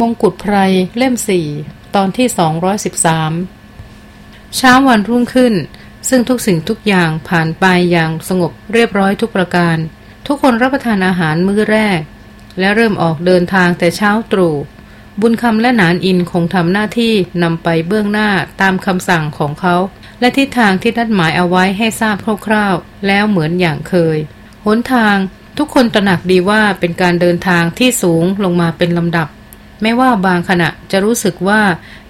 มงกุฎไพรเล่มสี่ตอนที่ 213 เช้าวันรุ่งขึ้น ซึ่งทุกสิ่งทุกอย่างผ่านไปอย่างสงบเรียบร้อยทุกประการ ทุกคนรับประทานอาหารมื้อแรก และเริ่มออกเดินทางแต่เช้าตรู่บุญคำและนานอินคงทำหน้าที่นำไปเบื้องหน้าตามคำสั่งของเขา และทิศทางที่นัดหมายเอาไว้ให้ทราบคร่าวๆ แล้วเหมือนอย่างเคย หนทางทุกคนตระหนักดีว่าเป็นการเดินทางที่สูงลงมาเป็นลำดับ แม้ว่าบางขณะจะรู้สึกว่า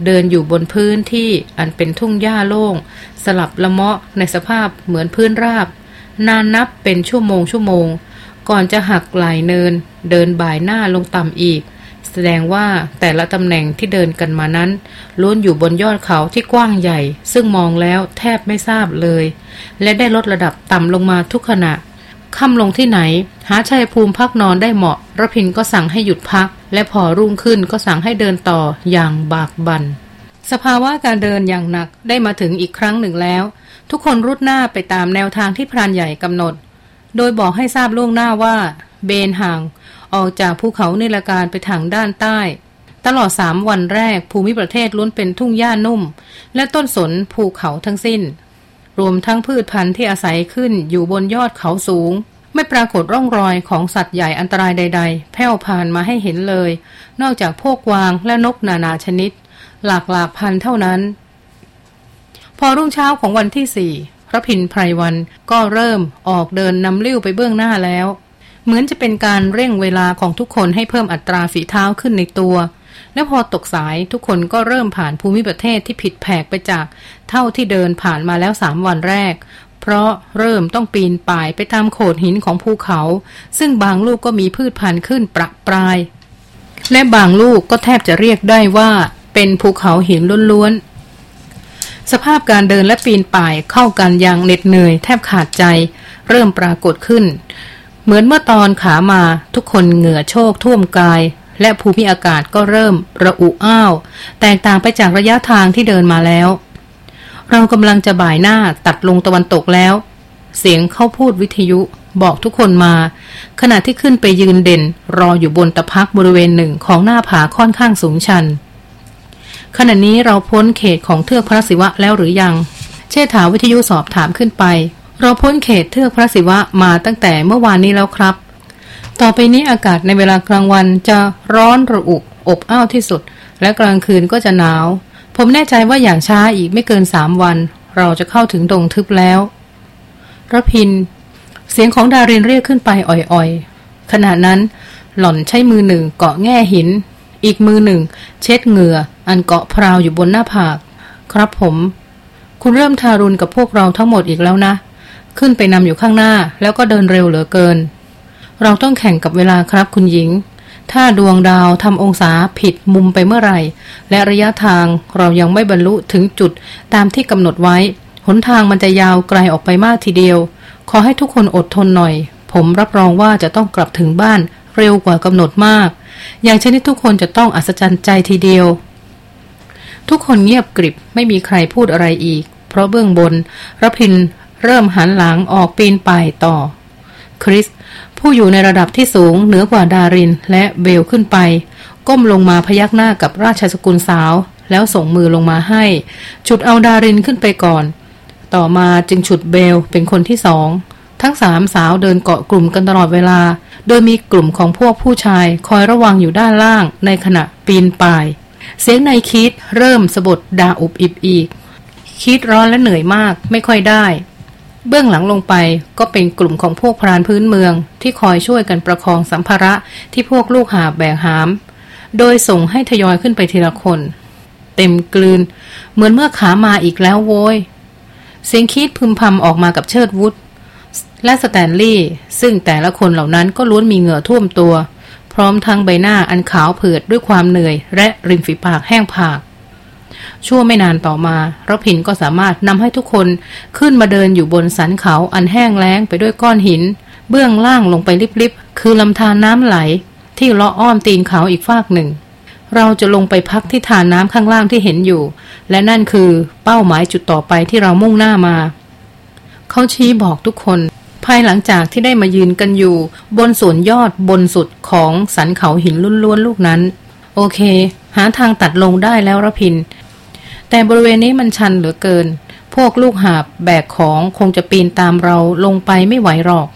เดินอยู่บนพื้นที่อันเป็นทุ่งหญ้าโล่ง สลับละเมาะในสภาพเหมือนพื้นราบ นานนับเป็นชั่วโมงชั่วโมง ก่อนจะหักไหลเนิน เดินบ่ายหน้าลงต่ำอีก แสดงว่าแต่ละตำแหน่งที่เดินกันมานั้น ล้วนอยู่บนยอดเขาที่กว้างใหญ่ ซึ่งมองแล้วแทบไม่ทราบเลย และได้ลดระดับต่ำลงมาทุกขณะ ค่ำลงที่ไหน หาชัยภูมิพักนอนได้เหมาะระพินก็สั่งให้หยุดพัก และพอรุ่งขึ้นก็สั่งให้เดินต่ออย่างบากบัน่นสภาวะการเดินอย่างหนักได้มาถึงอีกครั้งหนึ่งแล้ว ทุกคนรุดหน้าไปตามแนวทางที่พรานใหญ่กำหนด โดยบอกให้ทราบล่วงหน้าว่า เบนห่าง ออกจากภูเขาเนลการไปทางด้านใต้ ตลอดสามวันแรกภูมิประเทศล้วนเป็นทุ่งหญ้านุ่ม และต้นสนภูเขาทั้งสิ้น รวมทั้งพืชพันธุ์ที่อาศัยขึ้นอยู่บนยอดเขาสูง ไม่ปรากฏร่องรอยของสัตว์ใหญ่อันตรายใด ๆ แผ่วผ่านมาให้เห็นเลย นอกจากพวกวางและนกนานาชนิด หลากหลากพันเท่านั้น พอรุ่งเช้าของวันที่สี่พระพินไพรวันก็เริ่มออกเดินนำเลี้ยวไปเบื้องหน้าแล้ว เหมือนจะเป็นการเร่งเวลาของทุกคนให้เพิ่มอัตราฝีเท้าขึ้นในตัว และพอตกสายทุกคนก็เริ่มผ่านภูมิประเทศที่ผิดแผกไปจาก เท่าที่เดินผ่านมาแล้วสามวันแรก เพราะเริ่มต้องปีนป่ายไปตามโขดหินของภูเขา ซึ่งบางลูกก็มีพืชพันธุ์ขึ้นประปราย และบางลูกก็แทบจะเรียกได้ว่า เป็นภูเขาหินล้วนๆสภาพการเดินและปีนป่ายเข้ากันอย่างเหน็ดเหนื่อยแทบขาดใจ เริ่มปรากฏขึ้น เหมือนเมื่อตอนขามาทุกคนเหงื่อโชกท่วมกาย และภูมิอากาศก็เริ่มระอุอ้าว แตกต่างไปจากระยะทางที่เดินมาแล้ว เรากำลังจะบ่ายหน้าตัดลงตะวันตกแล้ว เสียงเข้าพูดวิทยุบอกทุกคนมา ขณะที่ขึ้นไปยืนเด่น รออยู่บนตะพักบริเวณหนึ่งของหน้าผาค่อนข้างสูงชัน ขณะนี้เราพ้นเขตของเทือกพระศิวะแล้วหรือยัง เชษฐาวิทยุสอบถามขึ้นไป เราพ้นเขตเทือกพระศิวะมาตั้งแต่เมื่อวานนี้แล้วครับ ต่อไปนี้อากาศในเวลากลางวันจะร้อนระอุอบอ้าวที่สุด และกลางคืนก็จะหนาว ผมแน่ใจว่าอย่างช้าอีกไม่เกินสามวัน เราจะเข้าถึงดงทึบแล้วระพิน เสียงของดารินเรียกขึ้นไปอ่อยๆขณะนั้น หล่อนใช้มือหนึ่งเกาะแง่หิน อีกมือหนึ่ง เช็ดเหงื่อ อันเกาะพราวอยู่บนหน้าผาก ครับผม คุณเริ่มทารุณกับพวกเราทั้งหมดอีกแล้วนะ ขึ้นไปนำอยู่ข้างหน้า แล้วก็เดินเร็วเหลือเกิน เราต้องแข่งกับเวลาครับคุณหญิง ถ้าดวงดาวทำองศาผิดมุมไปเมื่อไหร่ และระยะทางเรายังไม่บรรลุถึงจุดตามที่กำหนดไว้ หนทางมันจะยาวไกลออกไปมากทีเดียว ขอให้ทุกคนอดทนหน่อย ผมรับรองว่าจะต้องกลับถึงบ้านเร็วกว่ากำหนดมาก อย่างเช่นที่ทุกคนจะต้องอัศจรรย์ใจทีเดียว ทุกคนเงียบกริบไม่มีใครพูดอะไรอีก เพราะเบื้องบนรพินเริ่มหันหลังออกปีนป่ายต่อ คริส ผู้อยู่ในระดับที่สูงเหนือกว่าดารินและเบลขึ้นไป ก้มลงมาพยักหน้ากับราชสกุลสาว แล้วส่งมือลงมาให้ ฉุดเอาดารินขึ้นไปก่อน ต่อมาจึงฉุดเบลเป็นคนที่สอง ทั้งสามสาวเดินเกาะกลุ่มกันตลอดเวลา โดยมีกลุ่มของพวกผู้ชายคอยระวังอยู่ด้านล่างในขณะปีนป่าย เสียงในคิดเริ่มสะบดดาอุบอิบอีกคิดร้อนและเหนื่อยมากไม่ค่อยได้ เบื้องหลังลงไปก็เป็นกลุ่มของพวกพรานพื้นเมือง ที่คอยช่วยกันประคองสัมภาระที่พวกลูกหาแบกหาม โดยส่งให้ทยอยขึ้นไปทีละคน เต็มกลืน เหมือนเมื่อขามาอีกแล้วโว้ย เสียงคิดพึมพำออกมากับเชิดวุฒและสแตนลีย์ซึ่งแต่ละคนเหล่านั้นก็ล้วนมีเหงื่อท่วมตัว พร้อมทั้งใบหน้าอันขาวเผือดด้วยความเหนื่อย และริมฝีปากแห้งผาก ชั่วไม่นานต่อมารพินก็สามารถนำให้ทุกคนขึ้นมาเดินอยู่บนสันเขาอันแห้งแล้งไปด้วยก้อนหิน เบื้องล่างลงไปลิบๆ คือลำธารน้ำไหล ที่เลาะอ้อมตีนเขาอีกฟากหนึ่ง เราจะลงไปพักที่ทานน้ำข้างล่างที่เห็นอยู่ และนั่นคือเป้าหมายจุดต่อไปที่เรามุ่งหน้ามา เขาชี้บอกทุกคนภายหลังจากที่ได้มายืนกันอยู่ บนส่วนยอดบนสุดของสันเขาหินล้วนๆลูกนั้น โอเค หาทางตัดลงได้แล้วระพิน แต่บริเวณนี้มันชันเหลือเกิน พวกลูกหาบแบกของคงจะปีนตามเราลงไปไม่ไหวหรอก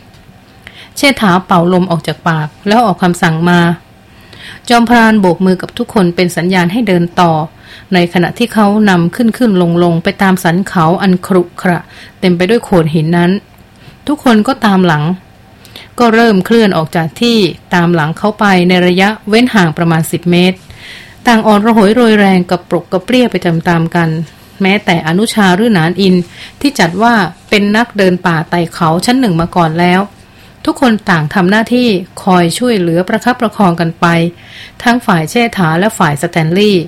เชษฐาเป่าลมออกจากปาก แล้วออกคำสั่งมา จอมพรานโบกมือกับทุกคนเป็นสัญญาณให้เดินต่อ ในขณะที่เขานำขึ้นขึ้นลงลงไปตามสันเขาอันครุขระ เต็มไปด้วยโขดหินนั้น ทุกคนก็ตามหลัง ก็เริ่มเคลื่อนออกจากที่ตามหลังเข้าไปในระยะเว้นห่างประมาณ 10 เมตร ต่างอ่อนระหยโรยแรงกับปรกกระเปรี้ยไปตามๆกัน แม้แต่อนุชาหรือนานอินที่จัดว่าเป็นนักเดินป่าไต่เขาชั้นหนึ่งมาก่อนแล้ว ทุกคนต่างทำหน้าที่คอยช่วยเหลือประคับประคองกันไป ทั้งฝ่ายเชษฐาและฝ่ายสแตนลีย์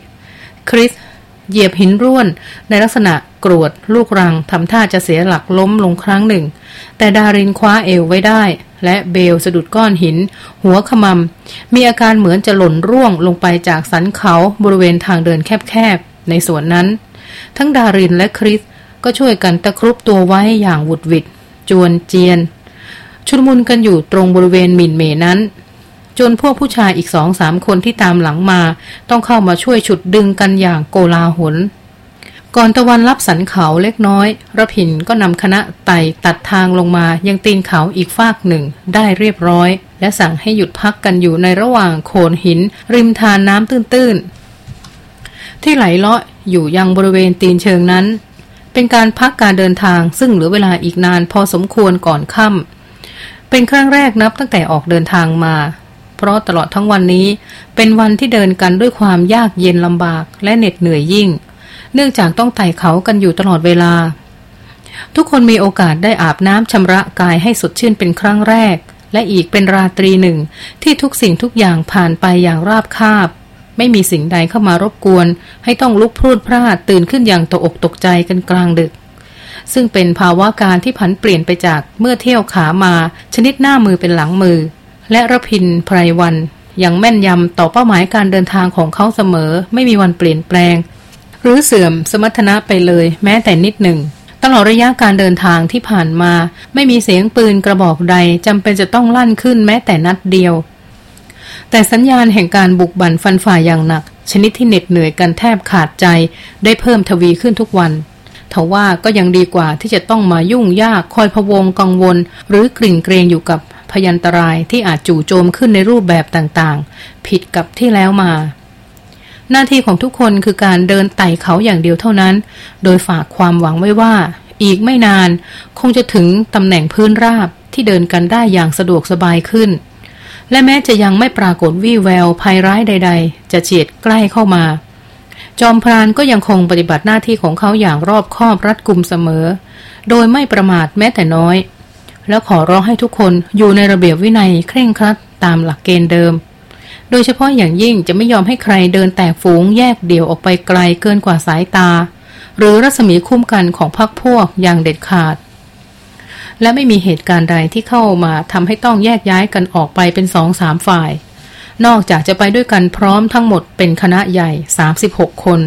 คริสเหยียบหินร่วนในลักษณะ กรวด ลูกรังทำท่าจะเสียหลักล้มลงครั้งหนึ่ง แต่ดารินคว้าเอวไว้ได้ และเบลสะดุดก้อนหิน หัวขมำมีอาการเหมือนจะหล่นร่วงลงไปจากสันเขาบริเวณทางเดินแคบๆ ในสวนนั้น ทั้งดารินและคริสก็ช่วยกันตะครุบตัวไว้อย่างหวุดหวิด จวนเจียน ชุลมุนกันอยู่ตรงบริเวณมินเมนั้นจนพวกผู้ชายอีกสองสามคนที่ตามหลังมา ต้องเข้ามาช่วยฉุดดึงกันอย่างโกลาหล ก่อนตะวันรับสันเขาเล็กน้อยระพินก็นำคณะไต่ตัดทางลงมายังตีนเขาอีกฟากหนึ่ง ได้เรียบร้อย และสั่งให้หยุดพักกันอยู่ในระหว่างโขนหิน ริมทานน้ำตื้นๆ ที่ไหลเลาะอยู่ยังบริเวณตีนเชิงนั้น เป็นการพักการเดินทางซึ่งเหลือเวลาอีกนานพอสมควรก่อนค่ำเป็นครั้งแรกนับตั้งแต่ออกเดินทางมา เพราะตลอดทั้งวันนี้เป็นวันที่เดินกันด้วยความยากเย็นลำบากและเหน็ดเหนื่อยยิ่ง เนื่องจากต้องไต่เขากันอยู่ตลอดเวลา ทุกคนมีโอกาสได้อาบน้ำชำระกายให้สดชื่นเป็นครั้งแรก และอีกเป็นราตรีหนึ่ง ที่ทุกสิ่งทุกอย่างผ่านไปอย่างราบคาบ ไม่มีสิ่งใดเข้ามารบกวน ให้ต้องลุกพรูดพลาดตื่นขึ้นอย่างตกอกตกใจกันกลางดึก ซึ่งเป็นภาวะการที่ผันเปลี่ยนไปจากเมื่อเที่ยวขามาชนิดหน้ามือเป็นหลังมือ และระพินไพรวันยังแม่นยำต่อเป้าหมายการเดินทางของเขาเสมอไม่มีวันเปลี่ยนแปลง หรือเสื่อมสมรรถนะไปเลย แม้แต่นิดหนึ่ง ตลอดระยะการเดินทางที่ผ่านมา ไม่มีเสียงปืนกระบอกใดจำเป็นจะต้องลั่นขึ้นแม้แต่นัดเดียว แต่สัญญาณแห่งการบุกบั่นฟันฝ่ายอย่างหนัก ชนิดที่เหน็ดเหนื่อยกันแทบขาดใจ ได้เพิ่มทวีขึ้นทุกวันทว่าก็ยังดีกว่าที่จะต้องมายุ่งยากคอยพะวงกังวล หรือกริ่งเกรงอยู่กับพยันตรายที่อาจจู่โจมขึ้นในรูปแบบต่างๆ ผิดกับที่แล้วมา หน้าที่ของทุกคนคือการเดินไต่เขาอย่างเดียวเท่านั้น โดยฝากความหวังไว้ว่า อีกไม่นาน คงจะถึงตำแหน่งพื้นราบที่เดินกันได้อย่างสะดวกสบายขึ้น และแม้จะยังไม่ปรากฏวี่แววภัยร้ายใด ๆ จะเฉียดใกล้เข้ามา จอมพรานก็ยังคงปฏิบัติหน้าที่ของเขาอย่างรอบคอบรัดกุมเสมอ โดยไม่ประมาทแม้แต่น้อย แล้วขอร้องให้ทุกคนอยู่ในระเบียบวินัยเคร่งครัดตามหลักเกณฑ์เดิม โดยเฉพาะอย่างยิ่งจะไม่ยอมให้ใครเดินแตกฝูงแยกเดี่ยวออกไปไกลเกินกว่าสายตา หรือรัศมีคุ้มกันของพรรคพวกอย่างเด็ดขาด และไม่มีเหตุการณ์ใดที่เข้ามาทำให้ต้องแยกย้ายกันออกไปเป็นสองสามฝ่าย นอกจากจะไปด้วยกันพร้อมทั้งหมดเป็นคณะใหญ่ 36 คน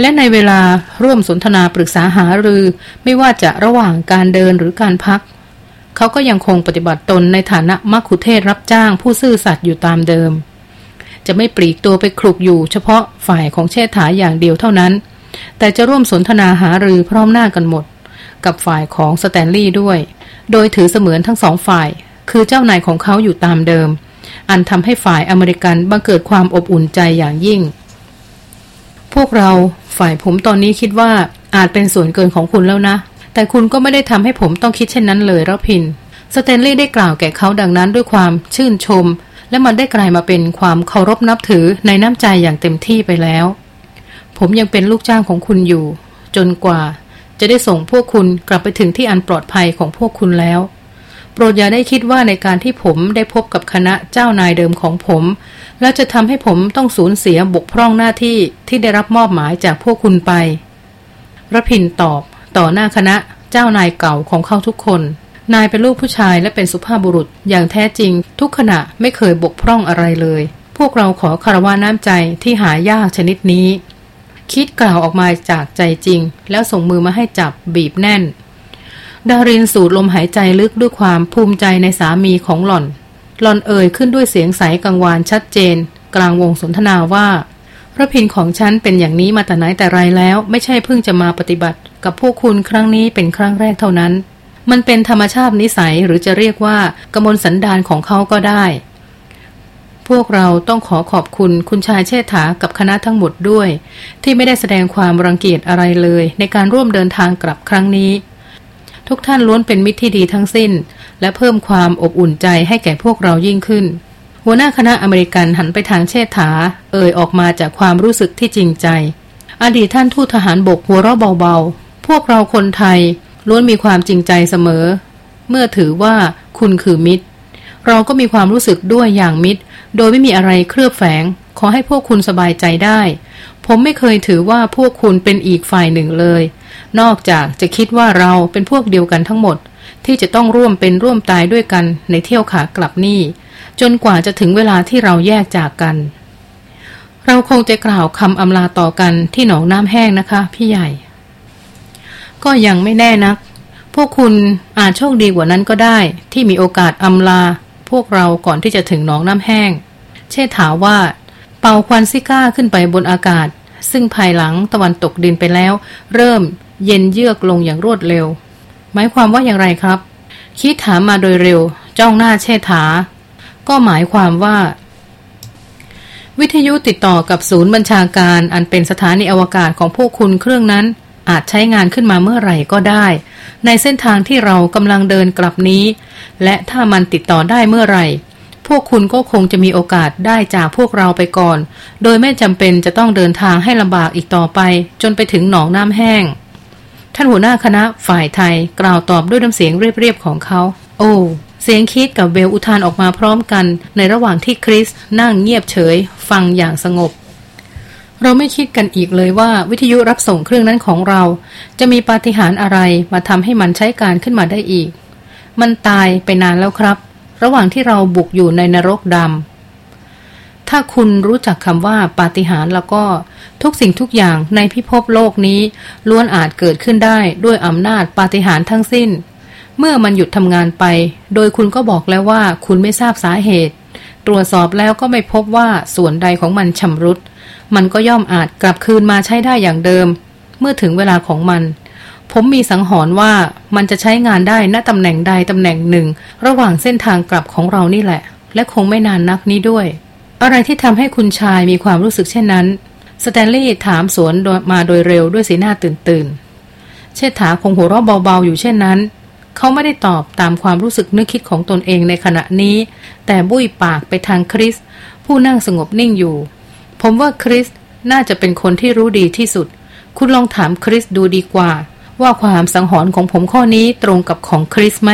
และในเวลาร่วมสนทนาปรึกษาหารือไม่ว่าจะระหว่างการเดินหรือการพักเขาก็ยังคงปฏิบัติตนในฐานะมักคุเทศรับจ้างผู้ซื่อสัตย์อยู่ตามเดิม จะไม่ปลีกตัวไปคลุกอยู่เฉพาะฝ่ายของเชษฐาอย่างเดียวเท่านั้น แต่จะร่วมสนทนาหารือพร้อมหน้ากันหมด กับฝ่ายของสแตนลีย์ด้วย โดยถือเสมือนทั้งสองฝ่าย คือเจ้านายของเขาอยู่ตามเดิม อันทำให้ฝ่ายอเมริกันบังเกิดความอบอุ่นใจอย่างยิ่ง พวกเราฝ่ายผมตอนนี้คิดว่าอาจเป็นส่วนเกินของคุณแล้วนะ แต่คุณก็ไม่ได้ทำให้ผมต้องคิดเช่นนั้นเลยรพินสเตนลีย์ได้กล่าวแก่เขาดังนั้นด้วยความชื่นชม และมันได้กลายมาเป็นความเคารพนับถือในน้ำใจอย่างเต็มที่ไปแล้ว ผมยังเป็นลูกจ้างของคุณอยู่ จนกว่า จะได้ส่งพวกคุณกลับไปถึงที่อันปลอดภัยของพวกคุณแล้ว โปรดอย่าได้คิดว่าในการที่ผมได้พบกับคณะเจ้านายเดิมของผม แล้วจะทำให้ผมต้องสูญเสียบกพร่องหน้าที่ที่ได้รับมอบหมายจากพวกคุณไปรพินตอบต่อหน้าคณะเจ้านายเก่าของเขาทุกคน นายเป็นลูกผู้ชายและเป็นสุภาพบุรุษอย่างแท้จริง ทุกขณะไม่เคยบกพร่องอะไรเลย พวกเราขอคารวะน้ำใจที่หายากชนิดนี้ คิดกล่าวออกมาจากใจจริง แล้วส่งมือมาให้จับบีบแน่น ดารินสูดลมหายใจลึกด้วยความภูมิใจในสามีของหล่อน หล่อนเอ่ยขึ้นด้วยเสียงใสกังวานชัดเจน กลางวงสนทนาว่าพระพินของฉันเป็นอย่างนี้มาแต่ไหนแต่ไรแล้ว ไม่ใช่เพิ่งจะมาปฏิบัติ กับพวกคุณครั้งนี้เป็นครั้งแรกเท่านั้น มันเป็นธรรมชาตินิสัยหรือจะเรียกว่ากมลสันดานของเขาก็ได้ พวกเราต้องขอขอบคุณคุณชายเชษฐากับคณะทั้งหมดด้วย ที่ไม่ได้แสดงความรังเกียจอะไรเลย ในการร่วมเดินทางกลับครั้งนี้ ทุกท่านล้วนเป็นมิตรที่ดีทั้งสิ้น และเพิ่มความอบอุ่นใจให้แก่พวกเรายิ่งขึ้น หัวหน้าคณะอเมริกันหันไปทางเชษฐา เอ่ยออกมาจากความรู้สึกที่จริงใจ อดีตท่านทูตทหารบกหัวเราะเบาๆพวกเราคนไทย ล้วนมีความจริงใจเสมอ เมื่อถือว่าคุณคือมิตร เราก็มีความรู้สึกด้วยอย่างมิตร โดยไม่มีอะไรเคลือบแฝง ขอให้พวกคุณสบายใจได้ ผมไม่เคยถือว่าพวกคุณเป็นอีกฝ่ายหนึ่งเลย นอกจากจะคิดว่าเราเป็นพวกเดียวกันทั้งหมด ที่จะต้องร่วมเป็นร่วมตายด้วยกันในเที่ยวขากลับนี่ จนกว่าจะถึงเวลาที่เราแยกจากกัน เราคงจะกล่าวคำอำลาต่อกันที่หนองน้ำแห้งนะคะ พี่ใหญ่ ก็ยังไม่แน่นัก พวกคุณอาจโชคดีกว่านั้นก็ได้ ที่มีโอกาสอำลา พวกเราก่อนที่จะถึงหนองน้ำแห้ง เช่ถาว่า เป่าควันซิก้าขึ้นไปบนอากาศ ซึ่งภายหลังตะวันตกดินไปแล้ว เริ่มเย็นเยือกลงอย่างรวดเร็ว หมายความว่าอย่างไรครับ คิดถามมาโดยเร็ว จ้องหน้าเชษฐา ก็หมายความว่าวิทยุติดต่อกับศูนย์บัญชาการอันเป็นสถานีอวกาศของพวกคุณเครื่องนั้น อาจใช้งานขึ้นมาเมื่อไหร่ก็ได้ ในเส้นทางที่เรากำลังเดินกลับนี้ และถ้ามันติดต่อได้เมื่อไหร่ พวกคุณก็คงจะมีโอกาสได้จากพวกเราไปก่อน โดยไม่จำเป็นจะต้องเดินทางให้ลำบากอีกต่อไป จนไปถึงหนองน้ำแห้ง ท่านหัวหน้าคณะฝ่ายไทยกล่าวตอบด้วยน้ำเสียงเรียบๆของเขา โอ้เสียงคิดกับเวลอุทานออกมาพร้อมกัน ในระหว่างที่คริสนั่งเงียบเฉย ฟังอย่างสงบ เราไม่คิดกันอีกเลยว่าวิทยุรับส่งเครื่องนั้นของเรา จะมีปาฏิหาริย์อะไรมาทำให้มันใช้การขึ้นมาได้อีก มันตายไปนานแล้วครับ ระหว่างที่เราบุกอยู่ในนรกดำถ้าคุณรู้จักคำว่าปาฏิหาริย์แล้วก็ทุกสิ่งทุกอย่างในพิภพโลกนี้ ล้วนอาจเกิดขึ้นได้ด้วยอำนาจปาฏิหาริย์ทั้งสิ้น เมื่อมันหยุดทำงานไป โดยคุณก็บอกแล้วว่าคุณไม่ทราบสาเหตุ ตรวจสอบแล้วก็ไม่พบว่าส่วนใดของมันชำรุด มันก็ย่อมอาจกลับคืนมาใช้ได้อย่างเดิม เมื่อถึงเวลาของมัน ผมมีสังหรณ์ว่ามันจะใช้งานได้ณตำแหน่งใดตำแหน่งหนึ่ง ระหว่างเส้นทางกลับของเรานี่แหละ และคงไม่นานนักนี้ด้วย อะไรที่ทำให้คุณชายมีความรู้สึกเช่นนั้นสแตนลีย์ถามสวนมาโดยเร็วด้วยสีหน้าตื่นตื่นเชษฐาคงหัวเราะเบาๆอยู่เช่นนั้น เขาไม่ได้ตอบตามความรู้สึกนึกคิดของตนเองในขณะนี้ แต่บุ้ยปากไปทางคริส ผู้นั่งสงบนิ่งอยู่ ผมว่าคริสน่าจะเป็นคนที่รู้ดีที่สุด คุณลองถามคริสดูดีกว่า ว่าความสังหรณ์ของผมข้อนี้ตรงกับของคริสไหม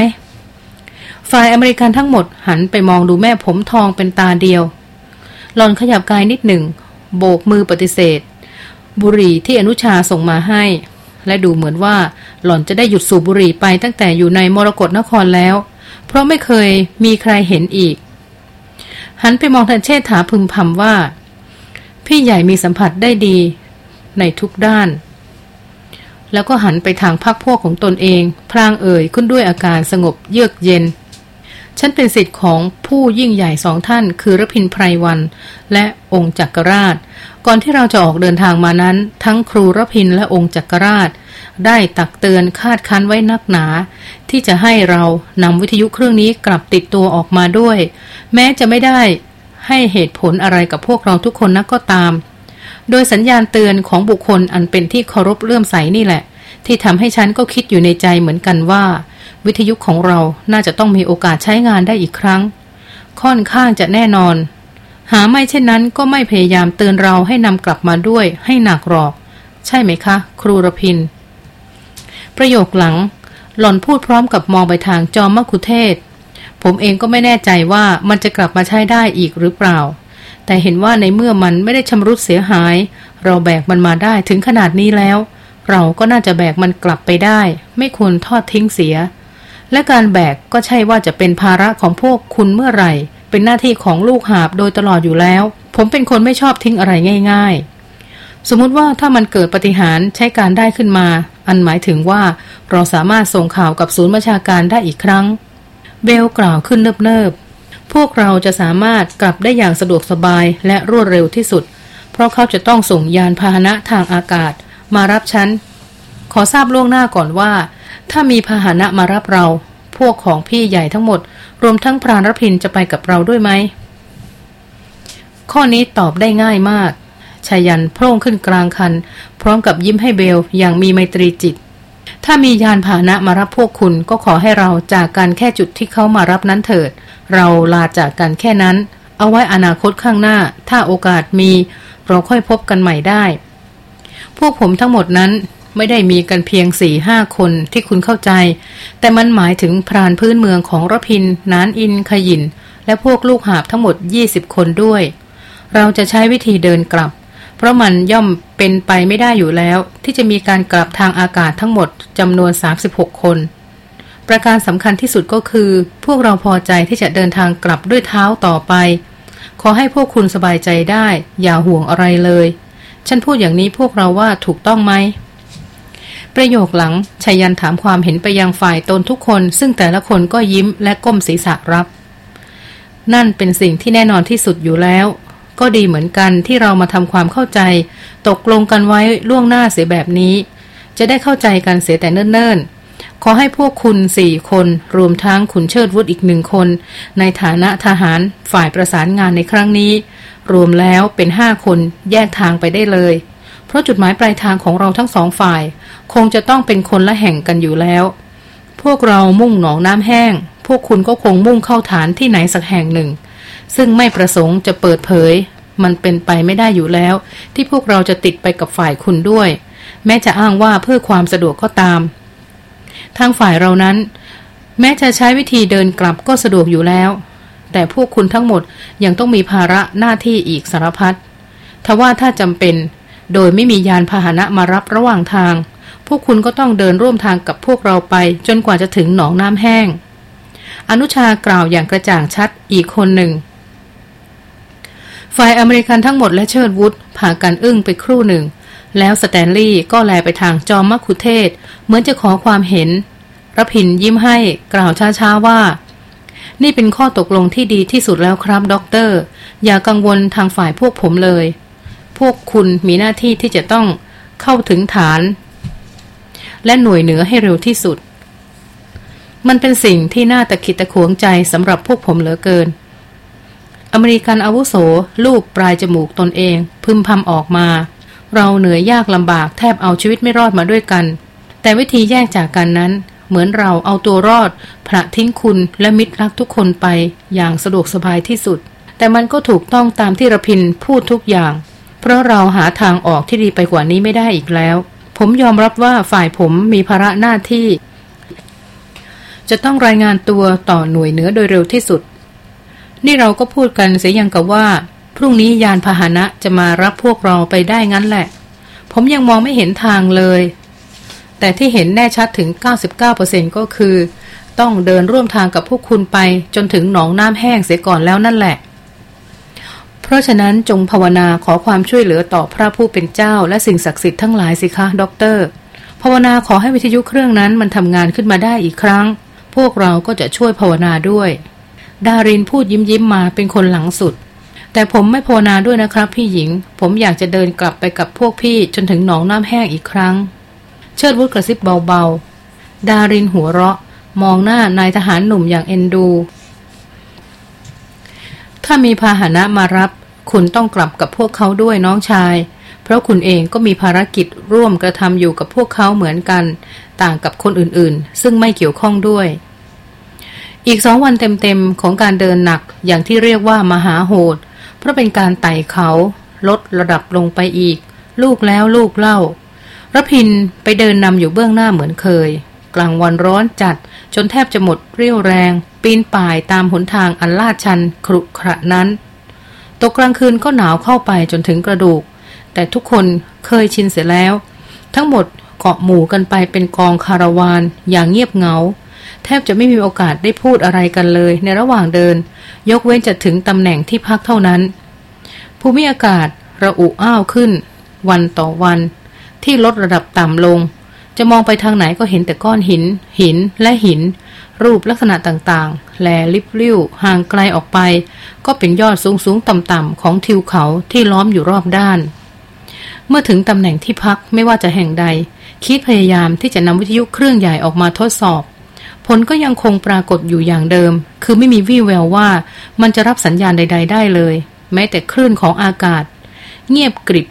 ฝ่ายอเมริกันทั้งหมดหันไปมองดูแม่ผมทองเป็นตาเดียวหลอนขยับกายนิดหนึ่ง โบกมือปฏิเสธ บุหรี่ที่อนุชาส่งมาให้ และดูเหมือนว่าหล่อนจะได้หยุดสูบบุหรี่ไปตั้งแต่อยู่ในมรกรนครแล้ว เพราะไม่เคยมีใครเห็นอีก หันไปมองทันเชษฐาพึมพำว่า พี่ใหญ่มีสัมผัสได้ดี ในทุกด้าน แล้วก็หันไปทางพักพวกของตนเอง พรางเอ่ยขึ้นด้วยอาการสงบเยือกเย็น ฉันเป็นสิทธิ์ของผู้ยิ่งใหญ่สองท่าน คือรพินไพรวัน และองค์จักรราช ก่อนที่เราจะออกเดินทางมานั้น ทั้งครูรพินและองค์จักรราช ได้ตักเตือนคาดคั้นไว้นักหนา ที่จะให้เรานำวิทยุเครื่องนี้กลับติดตัวออกมาด้วย แม้จะไม่ได้ ให้เหตุผลอะไรกับพวกเราทุกคนนักก็ตาม โดยสัญญาณเตือนของบุคคลอันเป็นที่เคารพเลื่อมใสนี่แหละ ที่ทำให้ฉันก็คิดอยู่ในใจเหมือนกันว่า วิทยุของเราน่าจะต้องมีโอกาสใช้งานได้อีกครั้ง ค่อนข้างจะแน่นอน หาไม่เช่นนั้นก็ไม่พยายามเตือนเราให้นำกลับมาด้วยให้หนักหรอก ใช่ไหมคะ ครูรพิน ประโยคหลัง หล่อนพูดพร้อมกับมองไปทางจอมมคุเทศ ผมเองก็ไม่แน่ใจว่ามันจะกลับมาใช้ได้อีกหรือเปล่า แต่เห็นว่าในเมื่อมันไม่ได้ชำรุดเสียหาย เราแบกมันมาได้ถึงขนาดนี้แล้ว เราก็น่าจะแบกมันกลับไปได้ ไม่ควรทอดทิ้งเสีย และการแบกก็ใช่ว่าจะเป็นภาระของพวกคุณเมื่อไหร่ เป็นหน้าที่ของลูกหาบโดยตลอดอยู่แล้ว ผมเป็นคนไม่ชอบทิ้งอะไรง่าย ๆ สมมติว่าถ้ามันเกิดปฏิหารใช้การได้ขึ้นมา อันหมายถึงว่าเราสามารถส่งข่าวกับศูนย์บัญชาการได้อีกครั้ง เบลกล่าวขึ้นเนิบๆ พวกเราจะสามารถกลับได้อย่างสะดวกสบายและรวดเร็วที่สุด เพราะเขาจะต้องส่งยานพาหนะทางอากาศ มารับฉัน ขอทราบล่วงหน้าก่อนว่า ถ้ามีพาหนะมารับเรา พวกของพี่ใหญ่ทั้งหมด รวมทั้งพรานรพินจะไปกับเราด้วยไหม ข้อนี้ตอบได้ง่ายมากชายันโพร่งขึ้นกลางคัน พร้อมกับยิ้มให้เบลอย่างมีไมตรีจิต ถ้ามียานพาหนะมารับพวกคุณก็ขอให้เราจากกันแค่จุดที่เขามารับนั้นเถิด เราลาจากกันแค่นั้น เอาไว้อนาคตข้างหน้า ถ้าโอกาสมี เราค่อยพบกันใหม่ได้ พวกผมทั้งหมดนั้นไม่ได้มีกันเพียงสี่ห้าคนที่คุณเข้าใจ แต่มันหมายถึงพรานพื้นเมืองของรพินนานอินขยิน และพวกลูกหาบทั้งหมด 20 คนด้วย เราจะใช้วิธีเดินกลับ เพราะมันย่อมเป็นไปไม่ได้อยู่แล้ว ที่จะมีการกลับทางอากาศทั้งหมดจำนวน 36 คน ประการสำคัญที่สุดก็คือ พวกเราพอใจที่จะเดินทางกลับด้วยเท้าต่อไป ขอให้พวกคุณสบายใจได้ อย่าห่วงอะไรเลย ฉันพูดอย่างนี้พวกเราว่าถูกต้องไหมประโยคหลังชายันถามความเห็นไปยังฝ่ายตนทุกคน ซึ่งแต่ละคนก็ยิ้มและก้มศีรษะรับ นั่นเป็นสิ่งที่แน่นอนที่สุดอยู่แล้ว ก็ดีเหมือนกันที่เรามาทำความเข้าใจ ตกลงกันไว้ล่วงหน้าเสียแบบนี้ จะได้เข้าใจกันเสียแต่เนิ่นๆ ขอให้พวกคุณสี่คน รวมทั้งขุนเชิดวุฒอีกหนึ่งคน ในฐานะทหารฝ่ายประสานงานในครั้งนี้ รวมแล้วเป็นห้าคนแยกทางไปได้เลย เพราะจุดหมายปลายทางของเราทั้งสองฝ่าย คงจะต้องเป็นคนละแห่งกันอยู่แล้ว พวกเรามุ่งหนองน้ำแห้ง พวกคุณก็คงมุ่งเข้าฐานที่ไหนสักแห่งหนึ่ง ซึ่งไม่ประสงค์จะเปิดเผย มันเป็นไปไม่ได้อยู่แล้ว ที่พวกเราจะติดไปกับฝ่ายคุณด้วย แม้จะอ้างว่าเพื่อความสะดวกก็ตาม ทางฝ่ายเรานั้น แม้จะใช้วิธีเดินกลับก็สะดวกอยู่แล้ว แต่พวกคุณทั้งหมดยังต้องมีภาระหน้าที่อีกสารพัดทว่าถ้าจำเป็น โดยไม่มียานพาหนะมารับระหว่างทาง พวกคุณก็ต้องเดินร่วมทางกับพวกเราไป จนกว่าจะถึงหนองน้ำแห้ง อนุชากล่าวอย่างกระจ่างชัดอีกคนหนึ่ง ฝ่ายอเมริกันทั้งหมดและเชิดวุฒพากันอึ้งไปครู่หนึ่ง แล้วสแตนลีย์ก็แลไปทางจอมมัคคุเทศก์ เหมือนจะขอความเห็นรพินยิ้มให้กล่าวช้าๆว่า นี่เป็นข้อตกลงที่ดีที่สุดแล้วครับด็อกเตอร์ อย่ากังวลทางฝ่ายพวกผมเลย พวกคุณมีหน้าที่ที่จะต้องเข้าถึงฐาน และหน่วยเหนือให้เร็วที่สุด มันเป็นสิ่งที่น่าตะขิดตะขวงใจสำหรับพวกผมเหลือเกิน อเมริกันอาวุโสลูบปลายจมูกตนเอง พึมพำออกมา เราเหนื่อยยากลำบากแทบเอาชีวิตไม่รอดมาด้วยกัน แต่วิธีแยกจากกันนั้น เหมือนเราเอาตัวรอดพระทิ้งคุณและมิตรรักทุกคนไปอย่างสะดวกสบายที่สุด แต่มันก็ถูกต้องตามที่ระพินพูดทุกอย่าง เพราะเราหาทางออกที่ดีไปกว่านี้ไม่ได้อีกแล้ว ผมยอมรับว่าฝ่ายผมมีภาระหน้าที่ จะต้องรายงานตัวต่อหน่วยเหนือโดยเร็วที่สุด นี่เราก็พูดกันเสียอย่างกับว่า พรุ่งนี้ยานพาหนะจะมารับพวกเราไปได้งั้นแหละ ผมยังมองไม่เห็นทางเลย แต่ที่เห็นแน่ชัดถึง 99%ก็คือ ต้องเดินร่วมทางกับพวกคุณไปจนถึงหนองน้ำแห้งเสียก่อนแล้วนั่นแหละ เพราะฉะนั้นจงภาวนาขอความช่วยเหลือต่อพระผู้เป็นเจ้า และสิ่งศักดิ์สิทธิ์ทั้งหลายสิคะด็อกเตอร์ภาวนาขอให้วิทยุเครื่องนั้นมันทำงานขึ้นมาได้อีกครั้ง พวกเราก็จะช่วยภาวนาด้วย ดารินพูดยิ้มยิ้มมาเป็นคนหลังสุด แต่ผมไม่ภาวนาด้วยนะครับ พี่หญิง ผมอยากจะเดินกลับไปกับพวกพี่จนถึงหนองน้ำแห้งอีกครั้ง เชิดวุฒกระซิบเบาๆ ดารินหัวเราะ มองหน้านายทหารหนุ่มอย่างเอ็นดู ถ้ามีพาหนะมารับ คุณต้องกลับกับพวกเขาด้วยน้องชาย เพราะคุณเองก็มีภารกิจร่วมกระทำอยู่กับพวกเขาเหมือนกัน ต่างกับคนอื่นๆ ซึ่งไม่เกี่ยวข้องด้วย อีกสองวันเต็มๆของการเดินหนักอย่างที่เรียกว่ามหาโหด เพราะเป็นการไต่เขาลดระดับลงไปอีก ลูกแล้วลูกเล่าระพินไปเดินนำอยู่เบื้องหน้าเหมือนเคย กลางวันร้อนจัด จนแทบจะหมดเรี่ยวแรง ปีนป่ายตามหนทางอันลาดชันครุขระนั้น ตกกลางคืนก็หนาวเข้าไปจนถึงกระดูก แต่ทุกคนเคยชินเสียแล้ว ทั้งหมดเกาะหมู่กันไปเป็นกองคาราวานอย่างเงียบเหงา บจะไม่มีโอกาสได้พูดอะไรกันเลย ในระหว่างเดิน ยกเว้นจะถึงตำแหน่งที่พักเท่านั้น ภูมิอากาศระอุอ้าวขึ้น วันต่อวัน ที่ลดระดับต่ำลง จะมองไปทางไหนก็เห็นแต่ก้อนหิน หินและหิน รูปลักษณะต่างๆแลลิบลิ่วห่างไกลออกไป ก็เป็นยอดสูงสูงต่ำๆของทิวเขาที่ล้อมอยู่รอบด้าน เมื่อถึงตำแหน่งที่พักไม่ว่าจะแห่งใดคิดพยายามที่จะนำวิทยุเครื่องใหญ่ออกมาทดสอบ ผลก็ยังคงปรากฏอยู่อย่างเดิม คือไม่มีวี่แววว่ามันจะรับสัญญาณใด ๆ ได้เลย แม้แต่คลื่นของอากาศ เงียบกริบ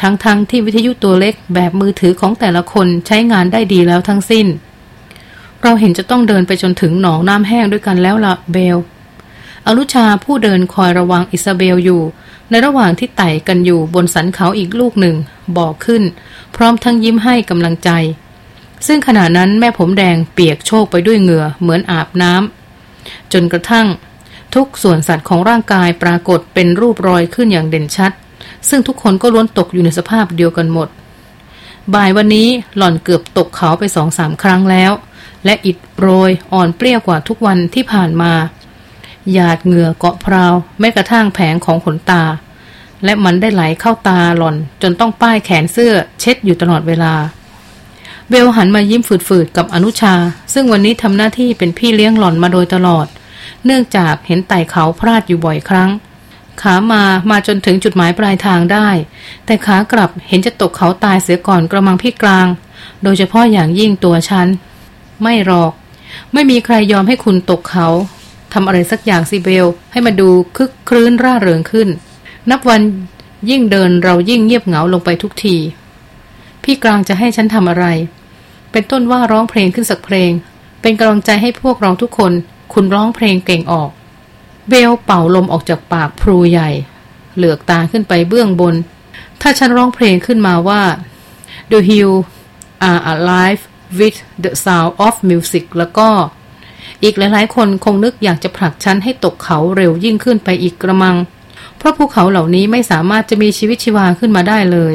ทั้งๆทที่วิทยุตัวเล็กแบบมือถือของแต่ละคนใช้งานได้ดีแล้วทั้งสิ้น เราเห็นจะต้องเดินไปจนถึงหนองน้ำแห้งด้วยกันแล้วละเบลอรุชาผู้เดินคอยระวังอิซาเบลอยู่ ในระหว่างที่ไต่กันอยู่บนสันเขาอีกลูกหนึ่ง บอกขึ้น พร้อมทั้งยิ้มให้กำลังใจ ซึ่งขณะนั้นแม่ผมแดงเปียกโชกไปด้วยเหงื่อเหมือนอาบน้ำจนกระทั่ง ทุกส่วนสัตว์ของร่างกายปรากฏเป็นรูปรอยขึ้นอย่างเด่นชัด ซึ่งทุกคนก็ล้วนตกอยู่ในสภาพเดียวกันหมด บ่ายวันนี้หล่อนเกือบตกเขาไปสองสามครั้งแล้ว และอิดโรยอ่อนเปรี้ยวกว่าทุกวันที่ผ่านมาหยาดเหงื่อเกาะพราวแม้กระทั่งแผงของขนตา และมันได้ไหลเข้าตาหล่อนจนต้องป้ายแขนเสื้อเช็ดอยู่ตลอดเวลา เบลหันมายิ้มฝืดๆกับอนุชา ซึ่งวันนี้ทำหน้าที่เป็นพี่เลี้ยงหล่อนมาโดยตลอด เนื่องจากเห็นไต่เขาพลาดอยู่บ่อยครั้ง ขามามาจนถึงจุดหมายปลายทางได้ แต่ขากลับเห็นจะตกเขาตายเสียก่อนกระมังพี่กลาง โดยเฉพาะอย่างยิ่งตัวฉัน ไม่หรอก ไม่มีใครยอมให้คุณตกเขาทำอะไรสักอย่างสิเบล ให้มาดูคึกครื้นร่าเริงขึ้น นับวันยิ่งเดินเรายิ่งเงียบเหงาลงไปทุกที พี่กลางจะให้ฉันทำอะไร เป็นต้นว่าร้องเพลงขึ้นสักเพลง เป็นกำลังใจให้พวกเราทุกคน คุณร้องเพลงเก่งออก เบลเป่าลมออกจากปากพลูใหญ่ เหลือกตาขึ้นไปเบื้องบน ถ้าฉันร้องเพลงขึ้นมาว่า The Hill are alive with the sound of music แล้วก็ อีกหลายๆ คนคงนึกอยากจะผลักฉันให้ตกเขาเร็วยิ่งขึ้นไปอีกกระมัง เพราะภูเขาเหล่านี้ไม่สามารถจะมีชีวิตชีวาขึ้นมาได้เลย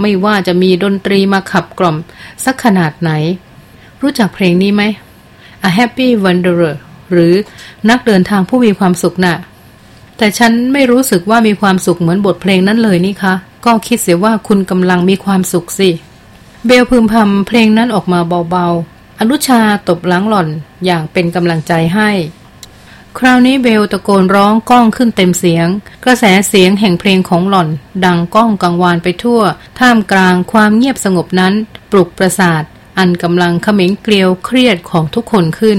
ไม่ว่าจะมีดนตรีมาขับกล่อม สักขนาดไหน รู้จักเพลงนี้ไหม A Happy Wanderer หรือนักเดินทางผู้มีความสุขนะ่ะ แต่ฉันไม่รู้สึกว่ามีความสุขเหมือนบทเพลงนั้นเลยนี่คะ ก็คิดเสียว่าคุณกำลังมีความสุขสิ เบลพึมพำเพลงนั้นออกมาเบาๆ อนุชาตบหลังหล่อนอย่างเป็นกำลังใจให้ คราวนี้เบลตะโกนร้องก้องขึ้นเต็มเสียง กระแสเสียงแห่งเพลงของหล่อน ดังก้องกังวานไปทั่ว ท่ามกลางความเงียบสงบนั้น ปลุกประสาท อันกำลังเขม็งเกลียวเครียดของทุกคนขึ้น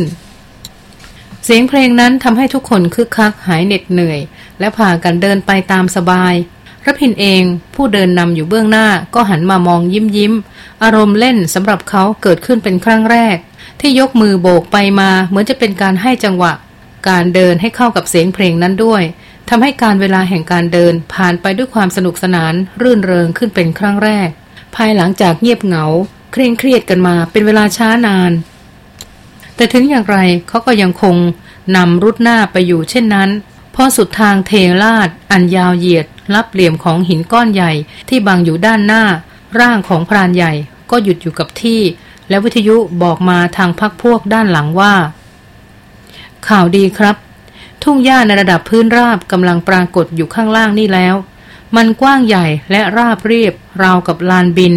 เสียงเพลงนั้นทำให้ทุกคนคึกคักหายเหน็ดเหนื่อย และพากันเดินไปตามสบายรพินเองผู้เดินนำอยู่เบื้องหน้าก็หันมามองยิ้มยิ้ม อารมณ์เล่นสำหรับเขาเกิดขึ้นเป็นครั้งแรก ที่ยกมือโบกไปมาเหมือนจะเป็นการให้จังหวะ การเดินให้เข้ากับเสียงเพลงนั้นด้วยทำให้การเวลาแห่งการเดินผ่านไปด้วยความสนุกสนาน รื่นเริงขึ้นเป็นครั้งแรก ภายหลังจากเงียบเหงา เคร่งเครียดกันมาเป็นเวลาช้านาน แต่ถึงอย่างไรเขาก็ยังคงนำรุดหน้าไปอยู่เช่นนั้นพอสุดทางเทลาด อันยาวเหยียด รับเหลี่ยมของหินก้อนใหญ่ที่บังอยู่ด้านหน้า ร่างของพรานใหญ่ก็หยุดอยู่กับที่ และวิทยุบอกมาทางพักพวกด้านหลังว่า ข่าวดีครับ ทุ่งหญ้าในระดับพื้นราบกำลังปรากฏอยู่ข้างล่างนี่แล้ว มันกว้างใหญ่และราบเรียบ ราวกับลานบิน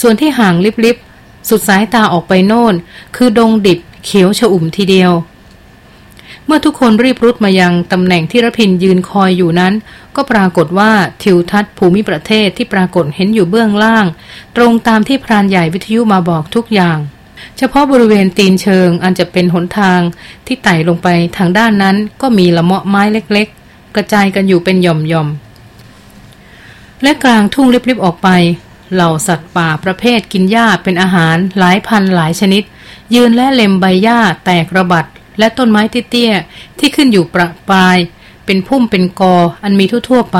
ส่วนที่ห่างลิบๆ สุดสายตาออกไปโน่น คือดงดิบเขียวฉอุ่มทีเดียว เมื่อทุกคนรีบรุดมายังตำแหน่งที่รพินยืนคอยอยู่นั้น ก็ปรากฏว่าทิวทัศน์ภูมิประเทศที่ปรากฏเห็นอยู่เบื้องล่าง ตรงตามที่พรานใหญ่วิทยุมาบอกทุกอย่าง เฉพาะบริเวณตีนเชิงอันจะเป็นหนทางที่ไต่ลงไปทางด้านนั้นก็มีละเมาะไม้เล็กๆ กระจายกันอยู่เป็นหย่อมๆ และกลางทุ่งริบๆออกไป เหล่าสัตว์ป่าประเภทกินหญ้าเป็นอาหารหลายพันหลายชนิด ยืนและเล็มใบหญ้าแตกระบัด และต้นไม้เตี้ยๆที่ขึ้นอยู่ประปราย เป็นพุ่มเป็นกออันมีทั่วๆไป